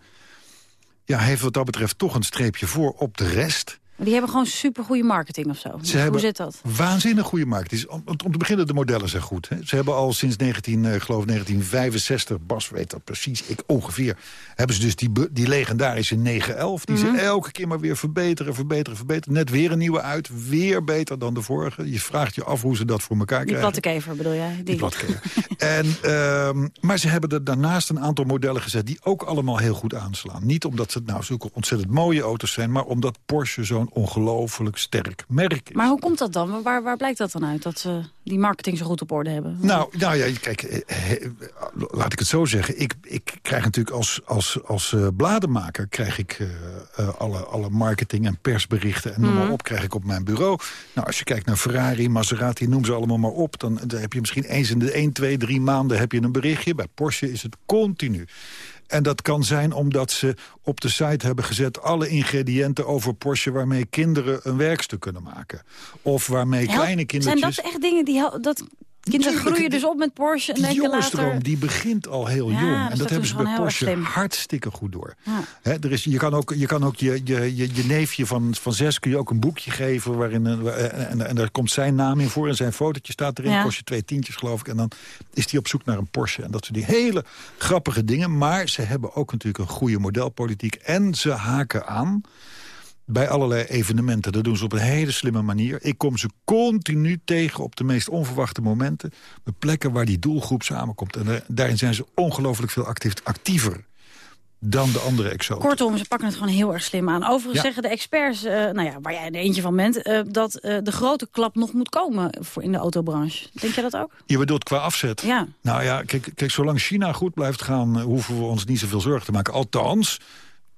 ja, heeft wat dat betreft toch een streepje voor op de rest. Die hebben gewoon supergoeie marketing of zo. Dus hoe zit dat? Waanzinnig goede is- Om, om te beginnen, de modellen zijn goed. Hè. Ze hebben al sinds 19, eh, ik geloof 1965, Bas weet dat precies, ik ongeveer... hebben ze dus die, die legendarische 911... die Mhm. ze elke keer maar weer verbeteren, verbeteren, verbeteren. Net weer een nieuwe uit, weer beter dan de vorige. Je vraagt je af hoe ze dat voor elkaar Die krijgen. platte kever bedoel jij? Die, Die en, ehm, maar ze hebben er daarnaast een aantal modellen gezet... die ook allemaal heel goed aanslaan. Niet omdat ze nou zulke ontzettend mooie auto's zijn... maar omdat Porsche zo'n ongelooflijk sterk merk is. Maar hoe komt dat dan? Waar, waar blijkt dat dan uit? Dat ze die marketing zo goed op orde hebben? Nou, nou ja, kijk, eh, eh, laat ik het zo zeggen. Ik, ik krijg natuurlijk als, als, als eh, bladenmaker... krijg ik alle, alle marketing- en persberichten en noem maar Mhm. op... krijg ik op mijn bureau. Nou, als je kijkt naar Ferrari, Maserati, noem ze allemaal maar op... dan, dan heb je misschien eens in de 1, 2, 3 maanden heb je een berichtje. Bij Porsche is het continu. En dat kan zijn omdat ze op de site hebben gezet... alle ingrediënten over Porsche waarmee kinderen een werkstuk kunnen maken. Of waarmee Help- kleine kindertjes... Zijn dat echt dingen die... Dat kinderen Tuurlijk, groeien dus op met Porsche en Die jongensdroom later... die begint al heel Ja, jong. dus En dat dat hebben ze bij Porsche slim. hartstikke goed door. Ja. Er is, je kan ook, je, kan ook je, je, je, je neefje van, van zes kun je ook een boekje geven... Waarin, en, en, en daar komt zijn naam in voor en zijn fotootje staat erin. Ja. Kost je twee tientjes, geloof ik. En dan is hij op zoek naar een Porsche. En dat soort die hele grappige dingen. Maar ze hebben ook natuurlijk een goede modelpolitiek. En ze haken aan bij allerlei evenementen. Dat doen ze op een hele slimme manier. Ik kom ze continu tegen op de meest onverwachte momenten. Bij plekken waar die doelgroep samenkomt. En daar- daarin zijn ze ongelooflijk veel actief, actiever dan de andere exoten. Kortom, ze pakken het gewoon heel erg slim aan. Overigens Ja. zeggen de experts, eh, nou ja, waar jij er eentje van bent... eh, dat eh, de grote klap nog moet komen voor in de autobranche. Denk jij dat ook? Je bedoelt qua afzet? Ja. Nou ja, kijk, kijk zolang China goed blijft gaan... eh, hoeven we ons niet zoveel zorgen te maken. Althans,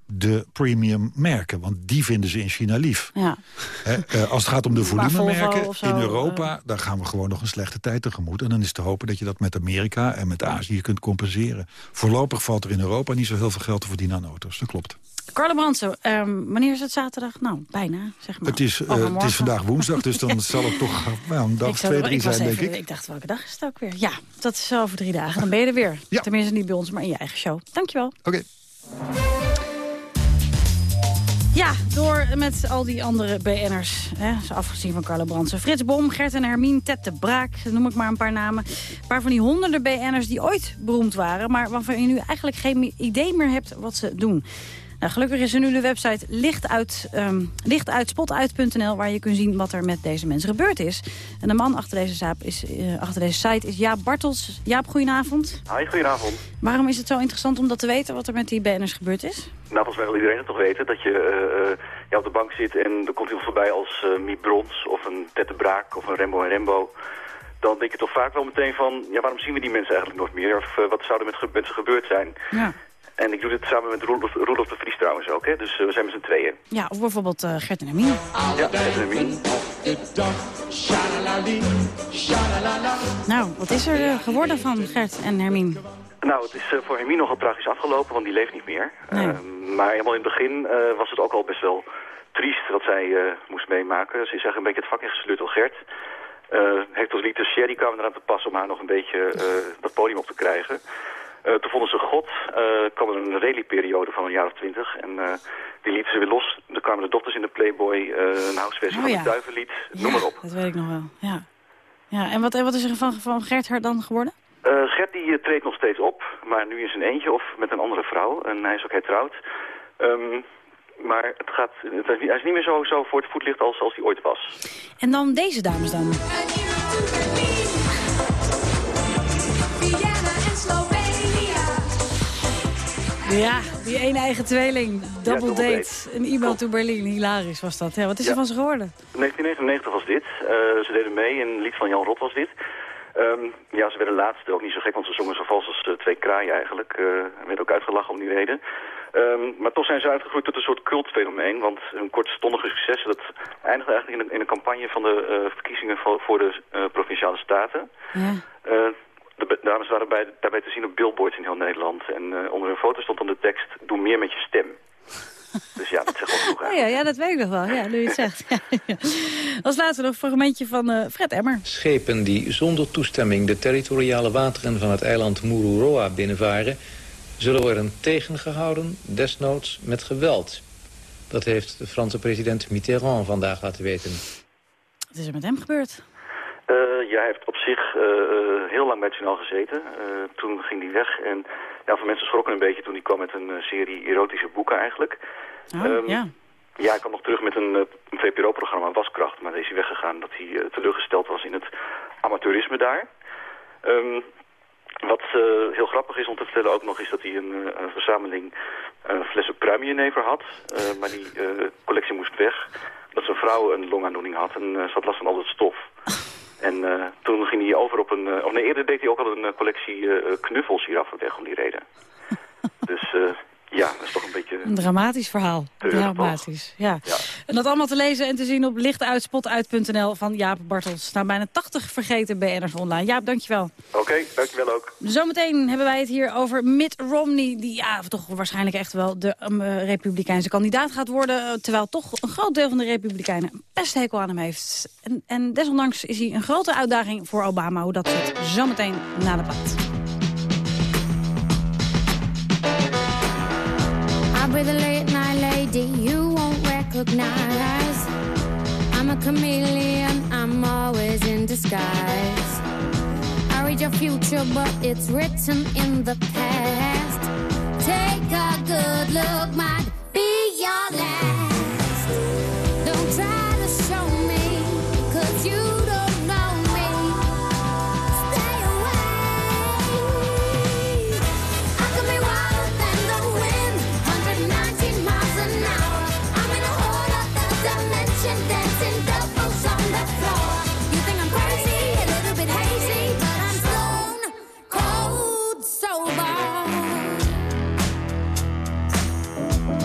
de premium merken. Want die vinden ze in China lief. Ja. Eh, als het gaat om de volumemerken in Europa... daar gaan we gewoon nog een slechte tijd tegemoet. En dan is te hopen dat je dat met Amerika en met Azië kunt compenseren. Voorlopig valt er in Europa niet zo heel veel geld te verdienen aan auto's. Dat klopt. Carlo Brandsen, ehm, wanneer is het zaterdag? Nou, bijna, zeg maar. Het is, eh, het is vandaag woensdag, dus dan zal het toch nou, een dag of twee, drie zijn, denk ik. Ik dacht, welke dag is het ook weer? Ja, dat is over drie dagen. Dan ben je er weer. Tenminste, niet bij ons, maar in je eigen show. Dankjewel. Oké. Ja, door met al die andere BN'ers. Afgezien van Carlo Brandsen. Frits Bom, Gert en Hermien, Ted de Braak, noem ik maar een paar namen. Een paar van die honderden BN'ers die ooit beroemd waren... maar waarvan je nu eigenlijk geen idee meer hebt wat ze doen. Nou, gelukkig is er nu de website um, lichtuitspotuit.nl... waar je kunt zien wat er met deze mensen gebeurd is. En de man achter deze, zaap is, eh, achter deze site is Jaap Bartels. Jaap, goedenavond. Hi, goedenavond. Waarom is het zo interessant om dat te weten... wat er met die BN'ers gebeurd is? Nou, volgens mij wil iedereen het toch weten. Dat je eh, eh, ja, op de bank zit en er komt iemand voorbij als Miep Brons of een Tette Braak of een Rembo en Rembo. Dan denk je toch vaak wel meteen van, ja, waarom zien we die mensen eigenlijk nooit meer? Of wat zou er met ze gebeurd zijn? Ja. En ik doe dit samen met Roelof, Roelof de Vries trouwens ook, hè? dus eh, we zijn met z'n tweeën. Ja, of bijvoorbeeld eh, Gert en Hermine. Ja, Ed en Mien. Nou, wat is er eh, geworden van Gert en Hermine? Nou, het is voor Hermine nogal tragisch afgelopen, want die leeft niet meer. Nee. Eh, maar helemaal in het begin was het ook al best wel triest wat zij moest meemaken. Ze is eigenlijk een beetje het vak ingesleurd door Gert. Uh, Hector Liete Sherry kwam eraan te passen om haar nog een beetje dat podium op te krijgen. Eh, toen vonden ze God, uh, kwam er een rallyperiode van een jaar of twintig. En eh, die lieten ze weer los. Er kwamen de dokters in de Playboy, eh, een houseversie Oh, van ja. het Duivenlied, noem maar op. Dat weet ik nog wel, ja. ja en, wat, en wat is er van, van Gert dan geworden? Eh, Gert die eh, treedt nog steeds op, maar nu in zijn eentje of met een andere vrouw. En hij is ook hertrouwd. Ehm, maar het gaat, het hij is niet meer zo, zo voor het voetlicht als, als hij ooit was. En dan deze dames dan. Ja, die ene eigen tweeling. Double, double date. date. Een e-mail to Berlin. Hilarisch was dat. Ja, wat is er van ze geworden? 1999 was dit. Eh, ze deden mee en een lied van Jan Rot was dit. Ehm, ja, ze werden laatste ook niet zo gek, want ze zongen zo vals als eh, twee kraaien eigenlijk. Er werd ook uitgelachen om die reden. Ehm, maar toch zijn ze uitgegroeid tot een soort cultfenomeen, want hun kortstondige succes, dat eindigde eigenlijk in een, in een campagne van de verkiezingen voor, voor de Provinciale Staten. Ja. De dames waren bij, daarbij te zien op billboards in heel Nederland. En eh, onder hun foto stond dan de tekst, doe meer met je stem. dus ja, dat zegt wel genoeg Oh ja, ja, dat weet ik nog wel. Ja, nu je het zegt. Ja, ja. Als laatste nog een fragmentje van eh, Fred Emmer. Schepen die zonder toestemming de territoriale wateren van het eiland Mururoa binnenvaren... zullen worden tegengehouden, desnoods met geweld. Dat heeft de Franse president Mitterrand vandaag laten weten. Wat is er met hem gebeurd? Eh, ja, hij heeft op zich eh, eh, heel lang bij het journaal gezeten. Toen ging hij weg en ja, veel mensen schrokken een beetje toen hij kwam met een serie erotische boeken eigenlijk. Oh, Ehm, ja. Ja, hij kwam nog terug met een, een VPRO-programma Waskracht, maar is hij weggegaan dat hij teleurgesteld was in het amateurisme daar. Ehm, wat heel grappig is om te vertellen ook nog is dat hij een, een verzameling eh, flessen pruimjenever had. maar die collectie moest weg. Dat zijn vrouw een longaandoening had en ze had last van al het stof. En eh, toen ging hij over op een... of nee, eerder deed hij ook al een eh, collectie knuffels hier af en weg om die reden. dus eh, ja, dat is toch een beetje... Een dramatisch verhaal. Dramatisch, ja. En dat allemaal te lezen en te zien op lichtuitspotuit.nl van Jaap Bartels. Nou, bijna 80 vergeten BN'ers online. Jaap, dankjewel. Oké, dankjewel ook. Zometeen hebben wij het hier over Mitt Romney... die ja, toch waarschijnlijk echt wel de um, eh, republikeinse kandidaat gaat worden... eh, terwijl toch een groot deel van de republikeinen een pesthekel aan hem heeft. En, en desondanks is hij een grote uitdaging voor Obama. Hoe dat zit, zometeen na de plaat. Be the late night lady you won't recognize. I'm a chameleon, I'm always in disguise. I read your future, but it's written in the past. Take a good look, might be your last. Don't try to show me, cause you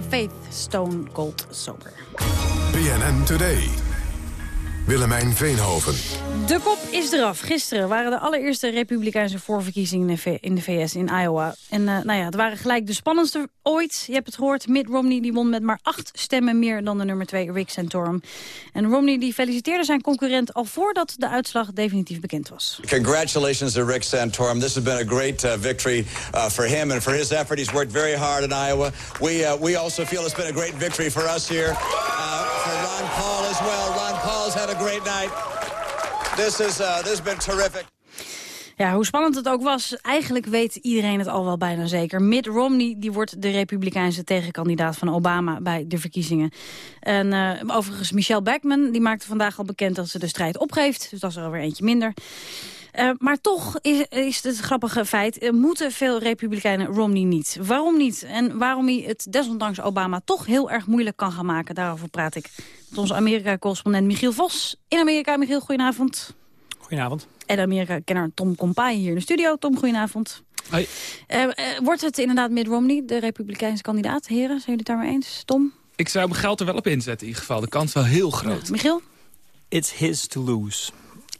Faith, Stone Gold Sober. BNN Today. Willemijn Veenhoven. De kop is eraf. Gisteren waren de allereerste republikeinse voorverkiezingen in de VS, in Iowa. En eh, nou ja, het waren gelijk de spannendste ooit. Je hebt het gehoord, Mitt Romney die won met maar acht stemmen meer dan de nummer twee, Rick Santorum. En Romney die feliciteerde zijn concurrent al voordat de uitslag definitief bekend was. Congratulations to Rick Santorum. This has been a great uh, victory uh, for him and for his effort. He's worked very hard in Iowa. We uh, we also feel it's been a great victory for us here. Uh, for This is uh, this has been terrific. Ja, hoe spannend het ook was, eigenlijk weet iedereen het al wel bijna zeker. Mitt Romney die wordt de republikeinse tegenkandidaat van Obama bij de verkiezingen. En eh, overigens Michelle Bachmann die maakte vandaag al bekend dat ze de strijd opgeeft. Dus dat is er alweer eentje minder. Eh, maar toch is, is het grappige feit, eh, moeten veel republikeinen Romney niet. Waarom niet? En waarom hij het desondanks Obama toch heel erg moeilijk kan gaan maken. Daarover praat ik met onze Amerika-correspondent Michiel Vos. In Amerika, Michiel, goedenavond. Goedenavond. En Amerika-kenner Tom Compaay hier in de studio. Tom, goedenavond. Hoi. Eh, wordt het inderdaad Mitt Romney, de republikeinse kandidaat? Heren, zijn jullie het daarmee eens? Tom? Ik zou mijn geld er wel op inzetten in ieder geval. De kans is wel heel groot. Michiel? It's his to lose.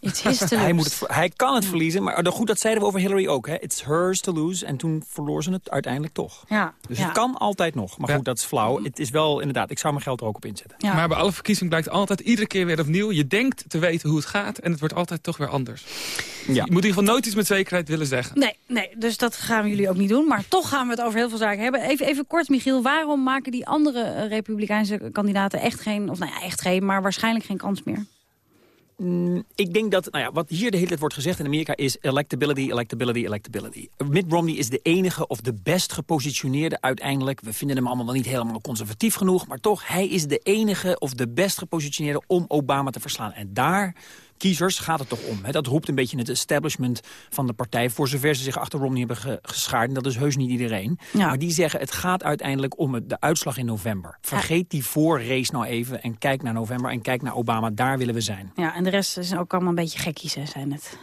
It's his to hij, moet het, hij kan het verliezen, maar goed, dat zeiden we over Hillary ook. Hè. It's hers to lose. En toen verloor ze het uiteindelijk toch. Ja, Dus ja. het kan altijd nog. Maar goed, dat is flauw. Het is wel, inderdaad, ik zou mijn geld er ook op inzetten. Maar bij alle verkiezingen blijkt altijd iedere keer weer opnieuw. Je denkt te weten hoe het gaat en het wordt altijd toch weer anders. Ja. Je moet in ieder geval nooit iets met zekerheid willen zeggen. Nee, nee, dus dat gaan we jullie ook niet doen. Maar toch gaan we het over heel veel zaken hebben. Even, even kort, Michiel. Waarom maken die andere eh, republikeinse kandidaten echt geen... of nou ja, echt geen, maar waarschijnlijk geen kans meer? Mm, ik denk dat, nou ja, wat hier de hele tijd wordt gezegd in Amerika is electability, electability, electability. Mitt Romney is de enige of de best gepositioneerde uiteindelijk. We vinden hem allemaal wel niet helemaal conservatief genoeg, maar toch, hij is de enige of de best gepositioneerde om Obama te verslaan. En daar, kiezers, gaat het toch om. Hè? Dat roept een beetje het establishment van de partij, voor zover ze zich achter Romney hebben ge- geschaard. En dat is heus niet iedereen. Ja. Maar die zeggen, het gaat uiteindelijk om het, de uitslag in november. Vergeet die voorrace nou even en kijk naar november en kijk naar Obama. Daar willen we zijn. Ja, en de rest zijn ook allemaal een beetje gekkies, hè, zijn het.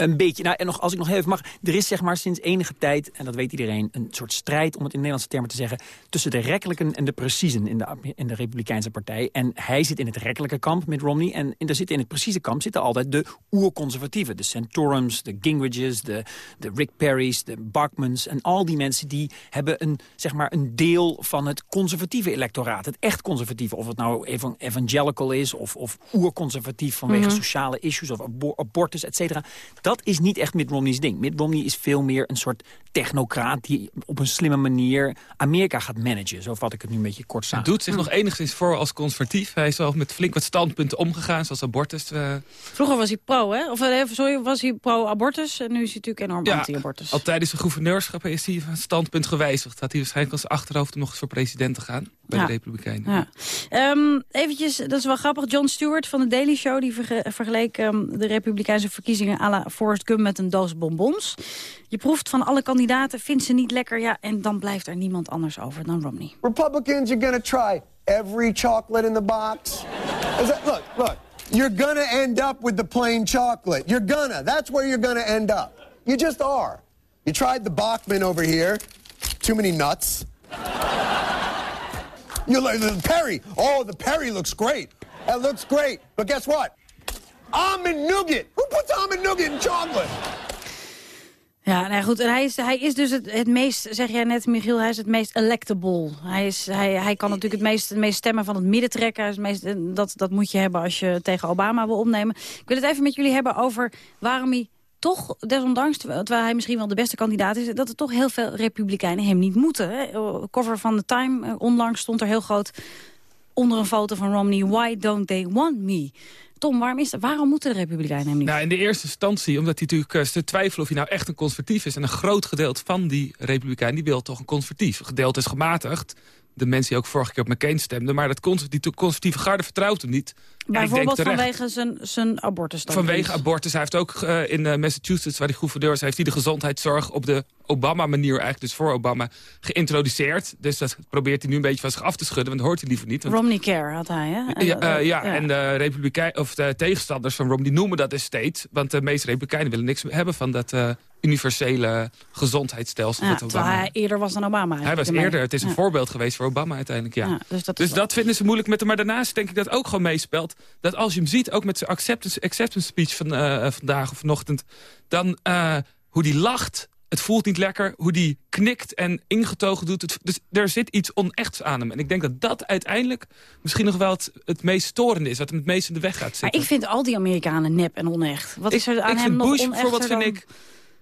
Een beetje. Nou, en nog, als ik nog even mag. Er is zeg maar sinds enige tijd, en dat weet iedereen... een soort strijd, om het in Nederlandse termen te zeggen... tussen de rekkelijken en de preciezen in de, in de Republikeinse Partij. En hij zit in het rekkelijke kamp met Romney. En in, er zitten in het precieze kamp zitten altijd de oerconservatieven. De Santorums, de Gingriches, de, de Rick Perry's, de Bachmans... en al die mensen die hebben een, zeg maar, een deel van het conservatieve electoraat. Het echt conservatieve. Of het nou evan- evangelical is of, of oerconservatief vanwege Mhm. sociale issues... of abor- abortus, et cetera. Dat is niet echt Mitt Romney's ding. Mitt Romney is veel meer een soort technocraat... die op een slimme manier Amerika gaat managen. Zo vat ik het nu een beetje kort Hij samen. doet zich nog enigszins voor als conservatief. Hij is wel met flink wat standpunten omgegaan, zoals abortus. eh, Vroeger was hij pro, hè? Of eh, sorry, was hij pro-abortus. En nu is hij natuurlijk enorm ja, anti-abortus. al tijdens zijn gouverneurschap is hij van standpunt gewijzigd. Had hij waarschijnlijk als achterhoofd om nog eens voor president te gaan. Bij Ja. de Republikeinen. Ja. Ehm, eventjes, dat is wel grappig. John Stewart van de Daily Show die verge- vergeleek ehm, de republikeinse verkiezingen à la Forrest Gump met een doos bonbons. Je proeft van alle kandidaten, vindt ze niet lekker, ja, en dan blijft er niemand anders over dan Romney. Republicans going to try every chocolate in the box. Look, look. You're to end up with the plain chocolate. You're gonna. That's where you're to end up. You just are. You tried the Bachman over here. Too many nuts. You like the Perry. Oh, the Perry looks great. That looks great. But guess what? Almond nougat. Who puts almond nougat in chocolate? Ja, nou goed. En hij is, hij is dus het, het meest, zeg jij net, Michiel, hij is het meest electable. Hij, is, hij, hij kan natuurlijk het meest, het meest stemmen van het midden trekken. Hij is het meest, dat, dat moet je hebben als je tegen Obama wil opnemen. Ik wil het even met jullie hebben over waarom hij toch, desondanks, terwijl hij misschien wel de beste kandidaat is... dat er toch heel veel republikeinen hem niet moeten. Cover van The Time, eh, onlangs stond er heel groot onder een foto van Romney... Why don't they want me? Tom, waarom, is waarom moeten de republikeinen hem niet? Nou, in de eerste instantie, omdat hij natuurlijk eh, ze twijfelen of hij nou echt een conservatief is. En een groot gedeelte van die republikein die wil toch een conservatief. Een gedeelte is gematigd. De mensen die ook vorige keer op McCain stemden. Maar dat die conservatieve garde vertrouwt hem niet. Bijvoorbeeld vanwege zijn, zijn abortus. Vanwege abortus. Hij heeft ook eh, in eh, Massachusetts, waar hij gouverneur is... heeft hij de gezondheidszorg op de Obama-manier, eigenlijk dus voor Obama, geïntroduceerd. Dus dat probeert hij nu een beetje van zich af te schudden, want dat hoort hij liever niet. want- Romney Care had hij, hè? ja, Eh, ja, en de, Republikein, of de tegenstanders van Romney noemen dat dus steeds. Want de meeste Republikeinen willen niks hebben van dat universele gezondheidsstelsel. Ja, dat terwijl hij eerder was dan Obama. Hij was ermee. eerder, het is een Ja. voorbeeld geweest voor Obama uiteindelijk, ja. Ja, dus dat, Dus dat vinden ze moeilijk met hem. Maar daarnaast denk ik dat ook gewoon meespeelt. Dat als je hem ziet, ook met zijn acceptance, acceptance speech van eh, vandaag of vanochtend. Dan eh, hoe die lacht. Het voelt niet lekker. Hoe die knikt en ingetogen doet. Het, dus er zit iets onechts aan hem. En ik denk dat dat uiteindelijk misschien nog wel het, het meest storende is. Wat hem het meest in de weg gaat Maar zitten. ik vind al die Amerikanen nep en onecht. Wat is er aan ik hem nog Bush bijvoorbeeld, vind ik...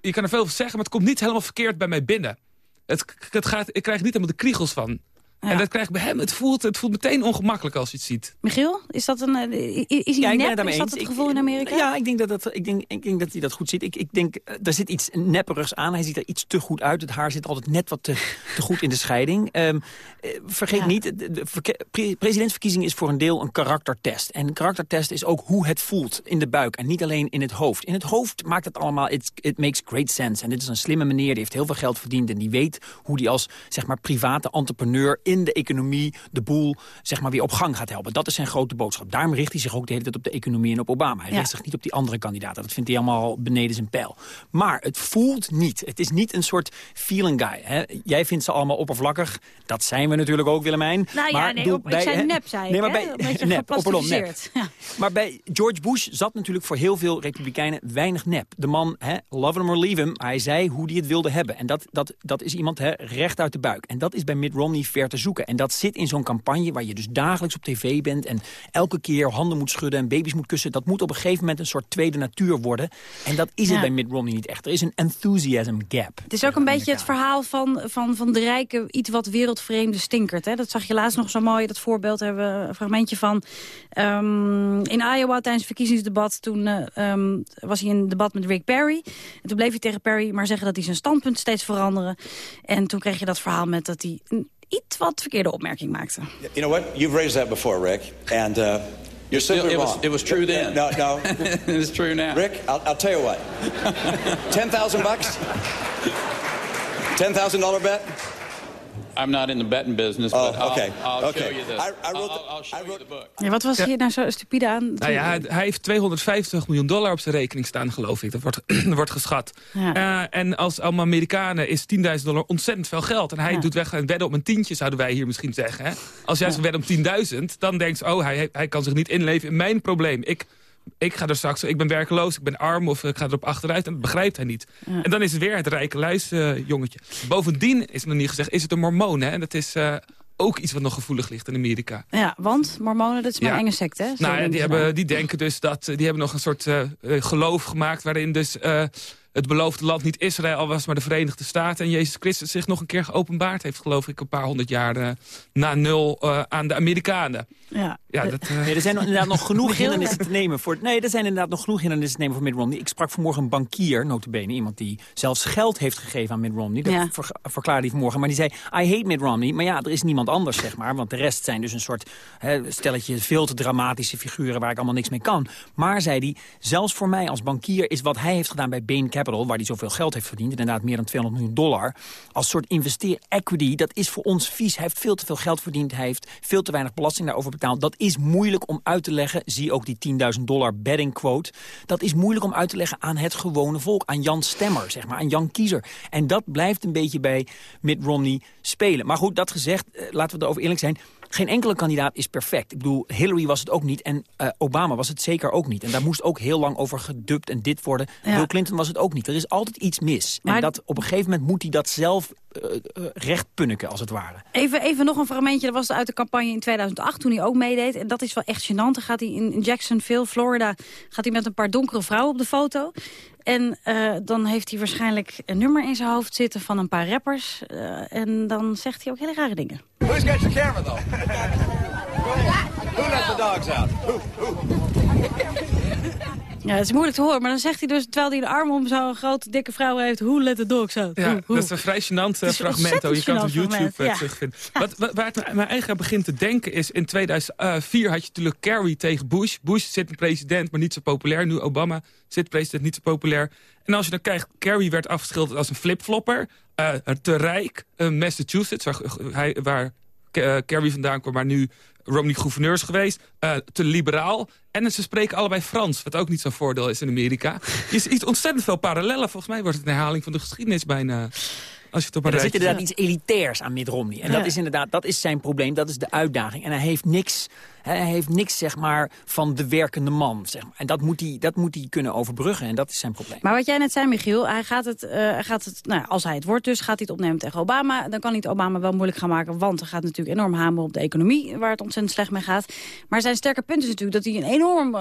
Je kan er veel van zeggen, maar het komt niet helemaal verkeerd bij mij binnen. Het, het gaat, ik krijg niet helemaal de kriegels van. En dat krijg ik bij hem. Het voelt, het voelt meteen ongemakkelijk als je het ziet. Michiel, is dat een, eh, is hij Ja, nep? het daarmee Is dat het Ik- gevoel in Amerika? Ja, ik denk dat, dat, ik denk, ik denk dat hij dat goed ziet. Ik, ik denk, eh, er zit iets nepperigs aan. Hij ziet er iets te goed uit. Het haar zit altijd net wat te, te goed in de scheiding. Ehm, eh, vergeet niet, de, pre- presidentsverkiezing is voor een deel een karaktertest. En een karaktertest is ook hoe het voelt in de buik. En niet alleen in het hoofd. In het hoofd maakt het allemaal, it, it makes great sense. En dit is een slimme meneer, die heeft heel veel geld verdiend. En die weet hoe die als zeg maar, private entrepreneur in de economie de boel zeg maar, weer op gang gaat helpen. Dat is zijn grote boodschap. Daarom richt hij zich ook de hele tijd op de economie en op Obama. Hij Ja. richt zich niet op die andere kandidaten. Dat vindt hij allemaal beneden zijn pijl. Maar het voelt niet. Het is niet een soort feeling guy. Hè? Jij vindt ze allemaal oppervlakkig. Dat zijn we natuurlijk ook, Willemijn. Nou ja, maar nee, op- ik zei nep, zei Nee, maar bij, nep, pardon, nep. geplastificeerd. Ja. Maar bij George Bush zat natuurlijk voor heel veel republikeinen weinig nep. De man, hè, love him or leave him, hij zei hoe hij het wilde hebben. En dat, dat, dat is iemand hè, recht uit de buik. En dat is bij Mitt Romney ver te zoeken. En dat zit in zo'n campagne waar je dus dagelijks op tv bent... en elke keer handen moet schudden en baby's moet kussen. Dat moet op een gegeven moment een soort tweede natuur worden. En dat is Ja. het bij Mitt Romney niet echt. Er is een enthusiasm gap. Het is ook een beetje het verhaal van, van, van de rijke, iets wat wereldvreemde stinkert. Hè? Dat zag je laatst nog zo mooi, dat voorbeeld hebben we een fragmentje van. Ehm, in Iowa tijdens het verkiezingsdebat, toen eh, ehm, was hij in een debat met Rick Perry. En toen bleef hij tegen Perry maar zeggen dat hij zijn standpunt steeds veranderen. En toen kreeg je dat verhaal met dat hij iets wat verkeerde opmerking maakte. You know what? You've raised that before, Rick, and uh, you're simply It was- wrong. it was true then. No, no. it's true now. Rick, I'll, I'll tell you what. Ten thousand bucks. Ten thousand dollar bet. I'm not in the betting business, Oh, but I'll, okay. I'll Okay. show you this. I- I wrote I'll, I'll show you the book. Ja, wat was Ja. hier nou zo stupide aan? Nou ja, hij, hij heeft 250 miljoen dollar op zijn rekening staan, geloof ik. Dat wordt, wordt geschat. Ja. Eh, en als allemaal Amerikanen is 10.000 dollar ontzettend veel geld. En hij Ja. doet weg en wedden op een tientje, zouden wij hier misschien zeggen. Hè? Als jij zegt wedden op 10.000, dan denkt ze... oh, hij, hij kan zich niet inleven in mijn probleem. Ik, ik ga er straks, ik ben werkeloos, ik ben arm of ik ga erop achteruit. En dat begrijpt hij niet. Ja. En dan is het weer het rijke luis eh, jongetje. Bovendien is nog niet gezegd, is het een mormoon. Hè? En dat is eh, ook iets wat nog gevoelig ligt in Amerika. Ja, want mormonen, dat is maar Ja. een enge secte. hè? Zo Nou, ja, die, hebben, die denken dus dat... eh, Die hebben nog een soort geloof gemaakt... waarin dus het beloofde land niet Israël was, maar de Verenigde Staten. En Jezus Christus zich nog een keer geopenbaard heeft, geloof ik... een paar honderd jaar na nul aan de Amerikanen. Ja. Ja, dat, eh, Nee, er zijn inderdaad nog genoeg hindernissen te nemen voor. Nee, er zijn inderdaad nog genoeg hindernissen te nemen voor Mitt Romney. Ik sprak vanmorgen een bankier, notabene, iemand die zelfs geld heeft gegeven aan Mitt Romney. Dat Ja. ver- verklaarde hij vanmorgen. Maar die zei: I hate Mitt Romney. Maar ja, er is niemand anders, zeg maar. Want de rest zijn dus een soort hè, stelletje veel te dramatische figuren waar ik allemaal niks mee kan. Maar zei hij: zelfs voor mij als bankier is wat hij heeft gedaan bij Bain Capital, waar hij zoveel geld heeft verdiend, inderdaad meer dan 200 miljoen dollar, als soort investeer equity, dat is voor ons vies. Hij heeft veel te veel geld verdiend, hij heeft veel te weinig belasting daarover betaald. Dat is moeilijk om uit te leggen. Zie ook die 10.000 dollar betting quote. Dat is moeilijk om uit te leggen aan het gewone volk, aan Jan Stemmer, zeg maar, aan Jan Kiezer. En dat blijft een beetje bij Mitt Romney spelen. Maar goed, dat gezegd, eh, laten we erover eerlijk zijn. Geen enkele kandidaat is perfect. Ik bedoel, Hillary was het ook niet en eh, Obama was het zeker ook niet. En daar moest ook heel lang over gedubt en dit worden. Ja. Bill Clinton was het ook niet. Er is altijd iets mis. Maar- En dat, op een gegeven moment moet hij dat zelf eh, eh, rechtpunniken, als het ware. Even, even nog een fragmentje, dat was uit de campagne in 2008 toen hij ook meedeed. En dat is wel echt gênant. Dan gaat hij in Jacksonville, Florida, gaat hij met een paar donkere vrouwen op de foto. En eh, dan heeft hij waarschijnlijk een nummer in zijn hoofd zitten van een paar rappers. Eh, en dan zegt hij ook hele rare dingen. Who's got your camera, though? Who let the dogs out? Ja, het is moeilijk te horen, maar dan zegt hij dus... terwijl hij de arm om zo'n grote, dikke vrouw heeft... hoe let the dogs out? Ja, Hoe, hoe. dat is een vrij gênant eh, fragment. Oh, je kan het op YouTube eh, ja. terugvinden. Wat, wat, waar het mijn eigen begint te denken is... in 2004 had je natuurlijk Kerry tegen Bush. Bush zit een president, maar niet zo populair. Nu Obama zit president, niet zo populair. En als je dan kijkt, Kerry werd afgeschilderd als een flipflopper. eh, te rijk, eh, Massachusetts, waar, hij, waar eh, Kerry vandaan kwam... maar nu Romney gouverneur is geweest, eh, te liberaal. En ze spreken allebei Frans, wat ook niet zo'n voordeel is in Amerika. Je ziet ontzettend veel parallellen. Volgens mij wordt het een herhaling van de geschiedenis bijna... Als je het op een Ja, er zit inderdaad iets elitairs aan Mitt Romney. En Ja. dat is inderdaad dat is zijn probleem, dat is de uitdaging. En hij heeft niks, hij heeft niks zeg maar, van de werkende man. Zeg maar. En dat moet, hij, dat moet hij kunnen overbruggen en dat is zijn probleem. Maar wat jij net zei, Michiel, hij gaat het, eh, gaat het nou, ja, als hij het wordt dus, gaat hij het opnemen tegen Obama. Dan kan hij het Obama wel moeilijk gaan maken, want er gaat natuurlijk enorm hameren op de economie, waar het ontzettend slecht mee gaat. Maar zijn sterke punt is natuurlijk dat hij een enorm eh,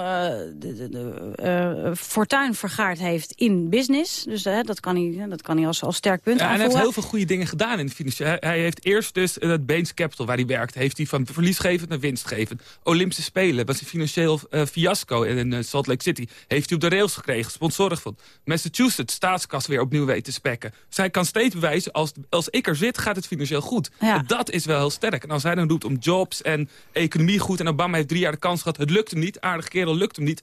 de, de, de, eh, fortuin vergaard heeft in business. Dus dat kan hij, dat kan hij als, als sterk punt Ja, en hij heeft heel veel goede dingen gedaan in de financiële. Hij, hij heeft eerst dus het Baines Capital waar hij werkt, heeft hij van verliesgevend naar winstgevend. Olympische Spelen was een financieel eh, fiasco in eh, Salt Lake City. Heeft hij op de rails gekregen, sponsorig van. Massachusetts, staatskas weer opnieuw weten te spekken. Dus hij kan steeds bewijzen, als, als ik er zit, gaat het financieel goed. Dat is wel heel sterk. En als hij dan doet om jobs en economie goed... en Obama heeft drie jaar de kans gehad, het lukt hem niet. Aardige kerel, lukt hem niet.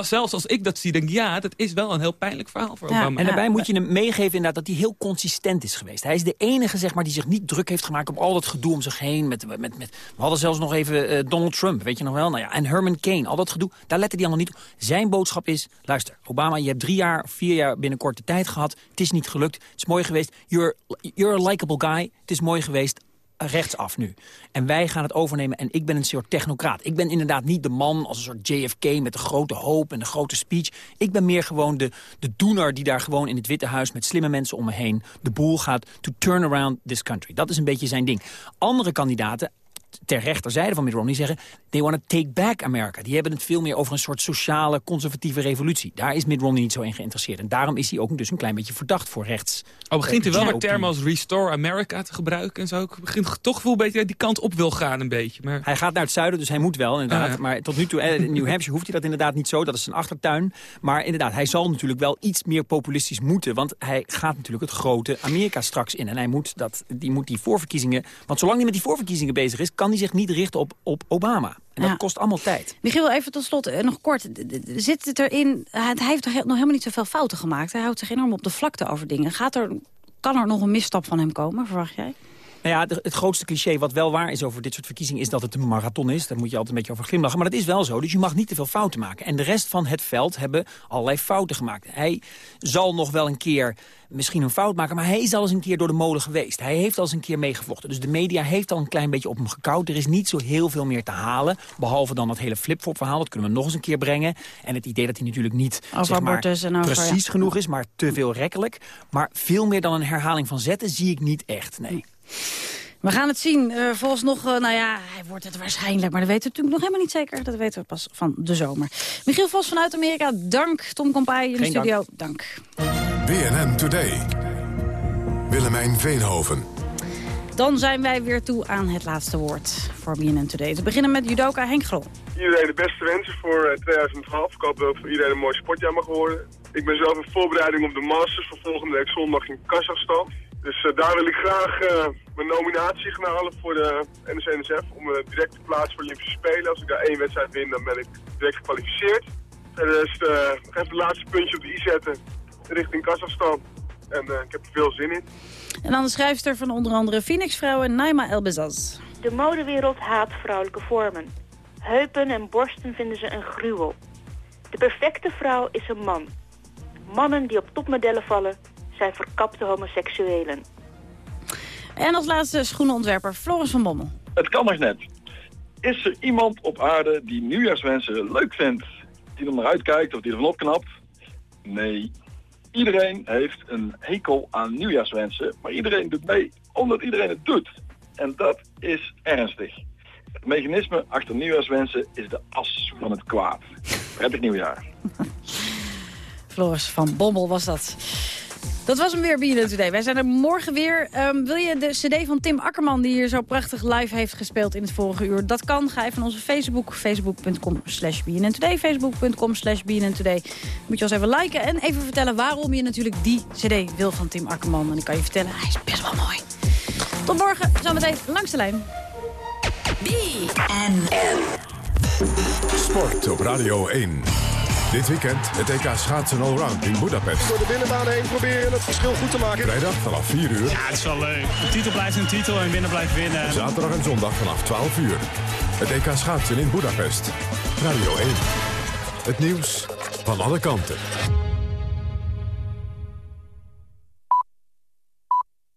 Zelfs als ik dat zie, denk ik, ja, dat is wel een heel pijnlijk verhaal voor Obama. En daarbij moet je hem meegeven inderdaad dat hij heel consistent is geweest. Hij is de enige zeg maar, die zich niet druk heeft gemaakt op al dat gedoe om zich heen. Met, met, met, we hadden zelfs nog even eh, Donald Trump, weet je nog wel? Nou ja, en Herman Kane, al dat gedoe, daar lette hij allemaal niet op. Zijn boodschap is, luister, Obama, je hebt drie jaar, vier jaar binnenkort de tijd gehad. Het is niet gelukt, het is mooi geweest. You're, you're a likable guy, het is mooi geweest rechtsaf nu. En wij gaan het overnemen en ik ben een soort technocraat. Ik ben inderdaad niet de man als een soort JFK met de grote hoop en de grote speech. Ik ben meer gewoon de, de doener die daar gewoon in het Witte Huis... met slimme mensen om me heen de boel gaat to turn around this country. Dat is een beetje zijn ding. Andere kandidaten ter rechterzijde van Mitt Romney zeggen... they want to take back America. Die hebben het veel meer over een soort sociale, conservatieve revolutie. Daar is Mitt Romney niet zo in geïnteresseerd. En daarom is hij ook dus een klein beetje verdacht voor rechts. Al begint hij wel eh, met GOP. termen als Restore America te gebruiken en zo. Ik begin toch beetje dat die kant op wil gaan een beetje. Maar... Hij gaat naar het zuiden, dus hij moet wel inderdaad. Ah, ja. Maar tot nu toe, eh, in New Hampshire hoeft hij dat inderdaad niet zo. Dat is zijn achtertuin. Maar inderdaad, hij zal natuurlijk wel iets meer populistisch moeten. Want hij gaat natuurlijk het grote Amerika straks in. En hij moet, dat, die, moet die voorverkiezingen... Want zolang hij met die voorverkiezingen bezig is... kan hij zich niet richten op, op Obama. En dat Ja. kost allemaal tijd. Michiel, even tot slot, eh, nog kort. Zit het erin, hij hij heeft nog helemaal niet zoveel fouten gemaakt. Hij houdt zich enorm op de vlakte over dingen. Gaat er, kan er nog een misstap van hem komen, verwacht jij? Nou ja, het grootste cliché wat wel waar is over dit soort verkiezingen... is dat het een marathon is. Daar moet je altijd een beetje over glimlachen. Maar dat is wel zo, dus je mag niet te veel fouten maken. En de rest van het veld hebben allerlei fouten gemaakt. Hij zal nog wel een keer misschien een fout maken... maar hij is al eens een keer door de molen geweest. Hij heeft al eens een keer meegevochten. Dus de media heeft al een klein beetje op hem gekauwd. Er is niet zo heel veel meer te halen. Behalve dan dat hele flip-flop verhaal. Dat kunnen we nog eens een keer brengen. En het idee dat hij natuurlijk niet zeg maar, over- precies ja. genoeg is... maar te veel rekkelijk. Maar veel meer dan een herhaling van zetten zie ik niet echt, nee. We gaan het zien. Eh volgens nog, eh, nou ja, hij wordt het waarschijnlijk. Maar dat weten we natuurlijk nog helemaal niet zeker. Dat weten we pas van de zomer. Michiel Vos vanuit Amerika, dank. Tom Kompai in de studio, dank. BNN Today. Willemijn Veenhoven. Dan zijn wij weer toe aan het laatste woord voor BNN Today. Te beginnen met judoka Henk Grol. Iedereen de beste wensen voor eh, 2012. Ik hoop dat voor iedereen een mooi sportjaar mag worden. Ik ben zelf in voorbereiding op de Masters van volgende week zondag in Kazachstan. Dus eh, daar wil ik graag eh, mijn nominatie gaan halen voor de NSNSF om me direct te plaatsen voor de Olympische Spelen. Als ik daar één wedstrijd win, dan ben ik direct gekwalificeerd. Is het eh, nog even het laatste puntje op de i zetten richting Kazachstan. En eh, ik heb er veel zin in. En dan de schrijfster van onder andere Phoenix Vrouwen, Naima Elbezaz. De modewereld haat vrouwelijke vormen. Heupen en borsten vinden ze een gruwel. De perfecte vrouw is een man. Mannen die op topmodellen vallen zijn verkapte homoseksuelen. En als laatste schoenenontwerper Floris van Bommel. Het kan nog net. Is er iemand op aarde die nieuwjaarswensen leuk vindt? Die er naar uitkijkt of die ervan opknapt? Nee. Iedereen heeft een hekel aan nieuwjaarswensen, maar iedereen doet mee omdat iedereen het doet. En dat is ernstig. Het mechanisme achter nieuwjaarswensen is de as van het kwaad. Prettig nieuwjaar. Floris van Bommel was dat. Dat was hem weer, BNN Today. Wij zijn er morgen weer. Ehm, wil je de cd van Tim Akkerman, die hier zo prachtig live heeft gespeeld in het vorige uur? Dat kan. Ga even naar onze Facebook. Facebook.com slash Today. Facebook.com slash Today. Moet je ons even liken en even vertellen waarom je natuurlijk die cd wil van Tim Akkerman. En ik kan je vertellen, hij is best wel mooi. Tot morgen, zometeen langs de lijn. BNN. Sport op Radio 1. Dit weekend het EK schaatsen allround in Budapest. Door de binnenbaan heen proberen het verschil goed te maken. Vrijdag vanaf 4 uur. Ja, het is wel leuk. De titel blijft een titel en winnen blijft winnen. Zaterdag en zondag vanaf 12 uur. Het EK schaatsen in Budapest. Radio 1. Het nieuws van alle kanten.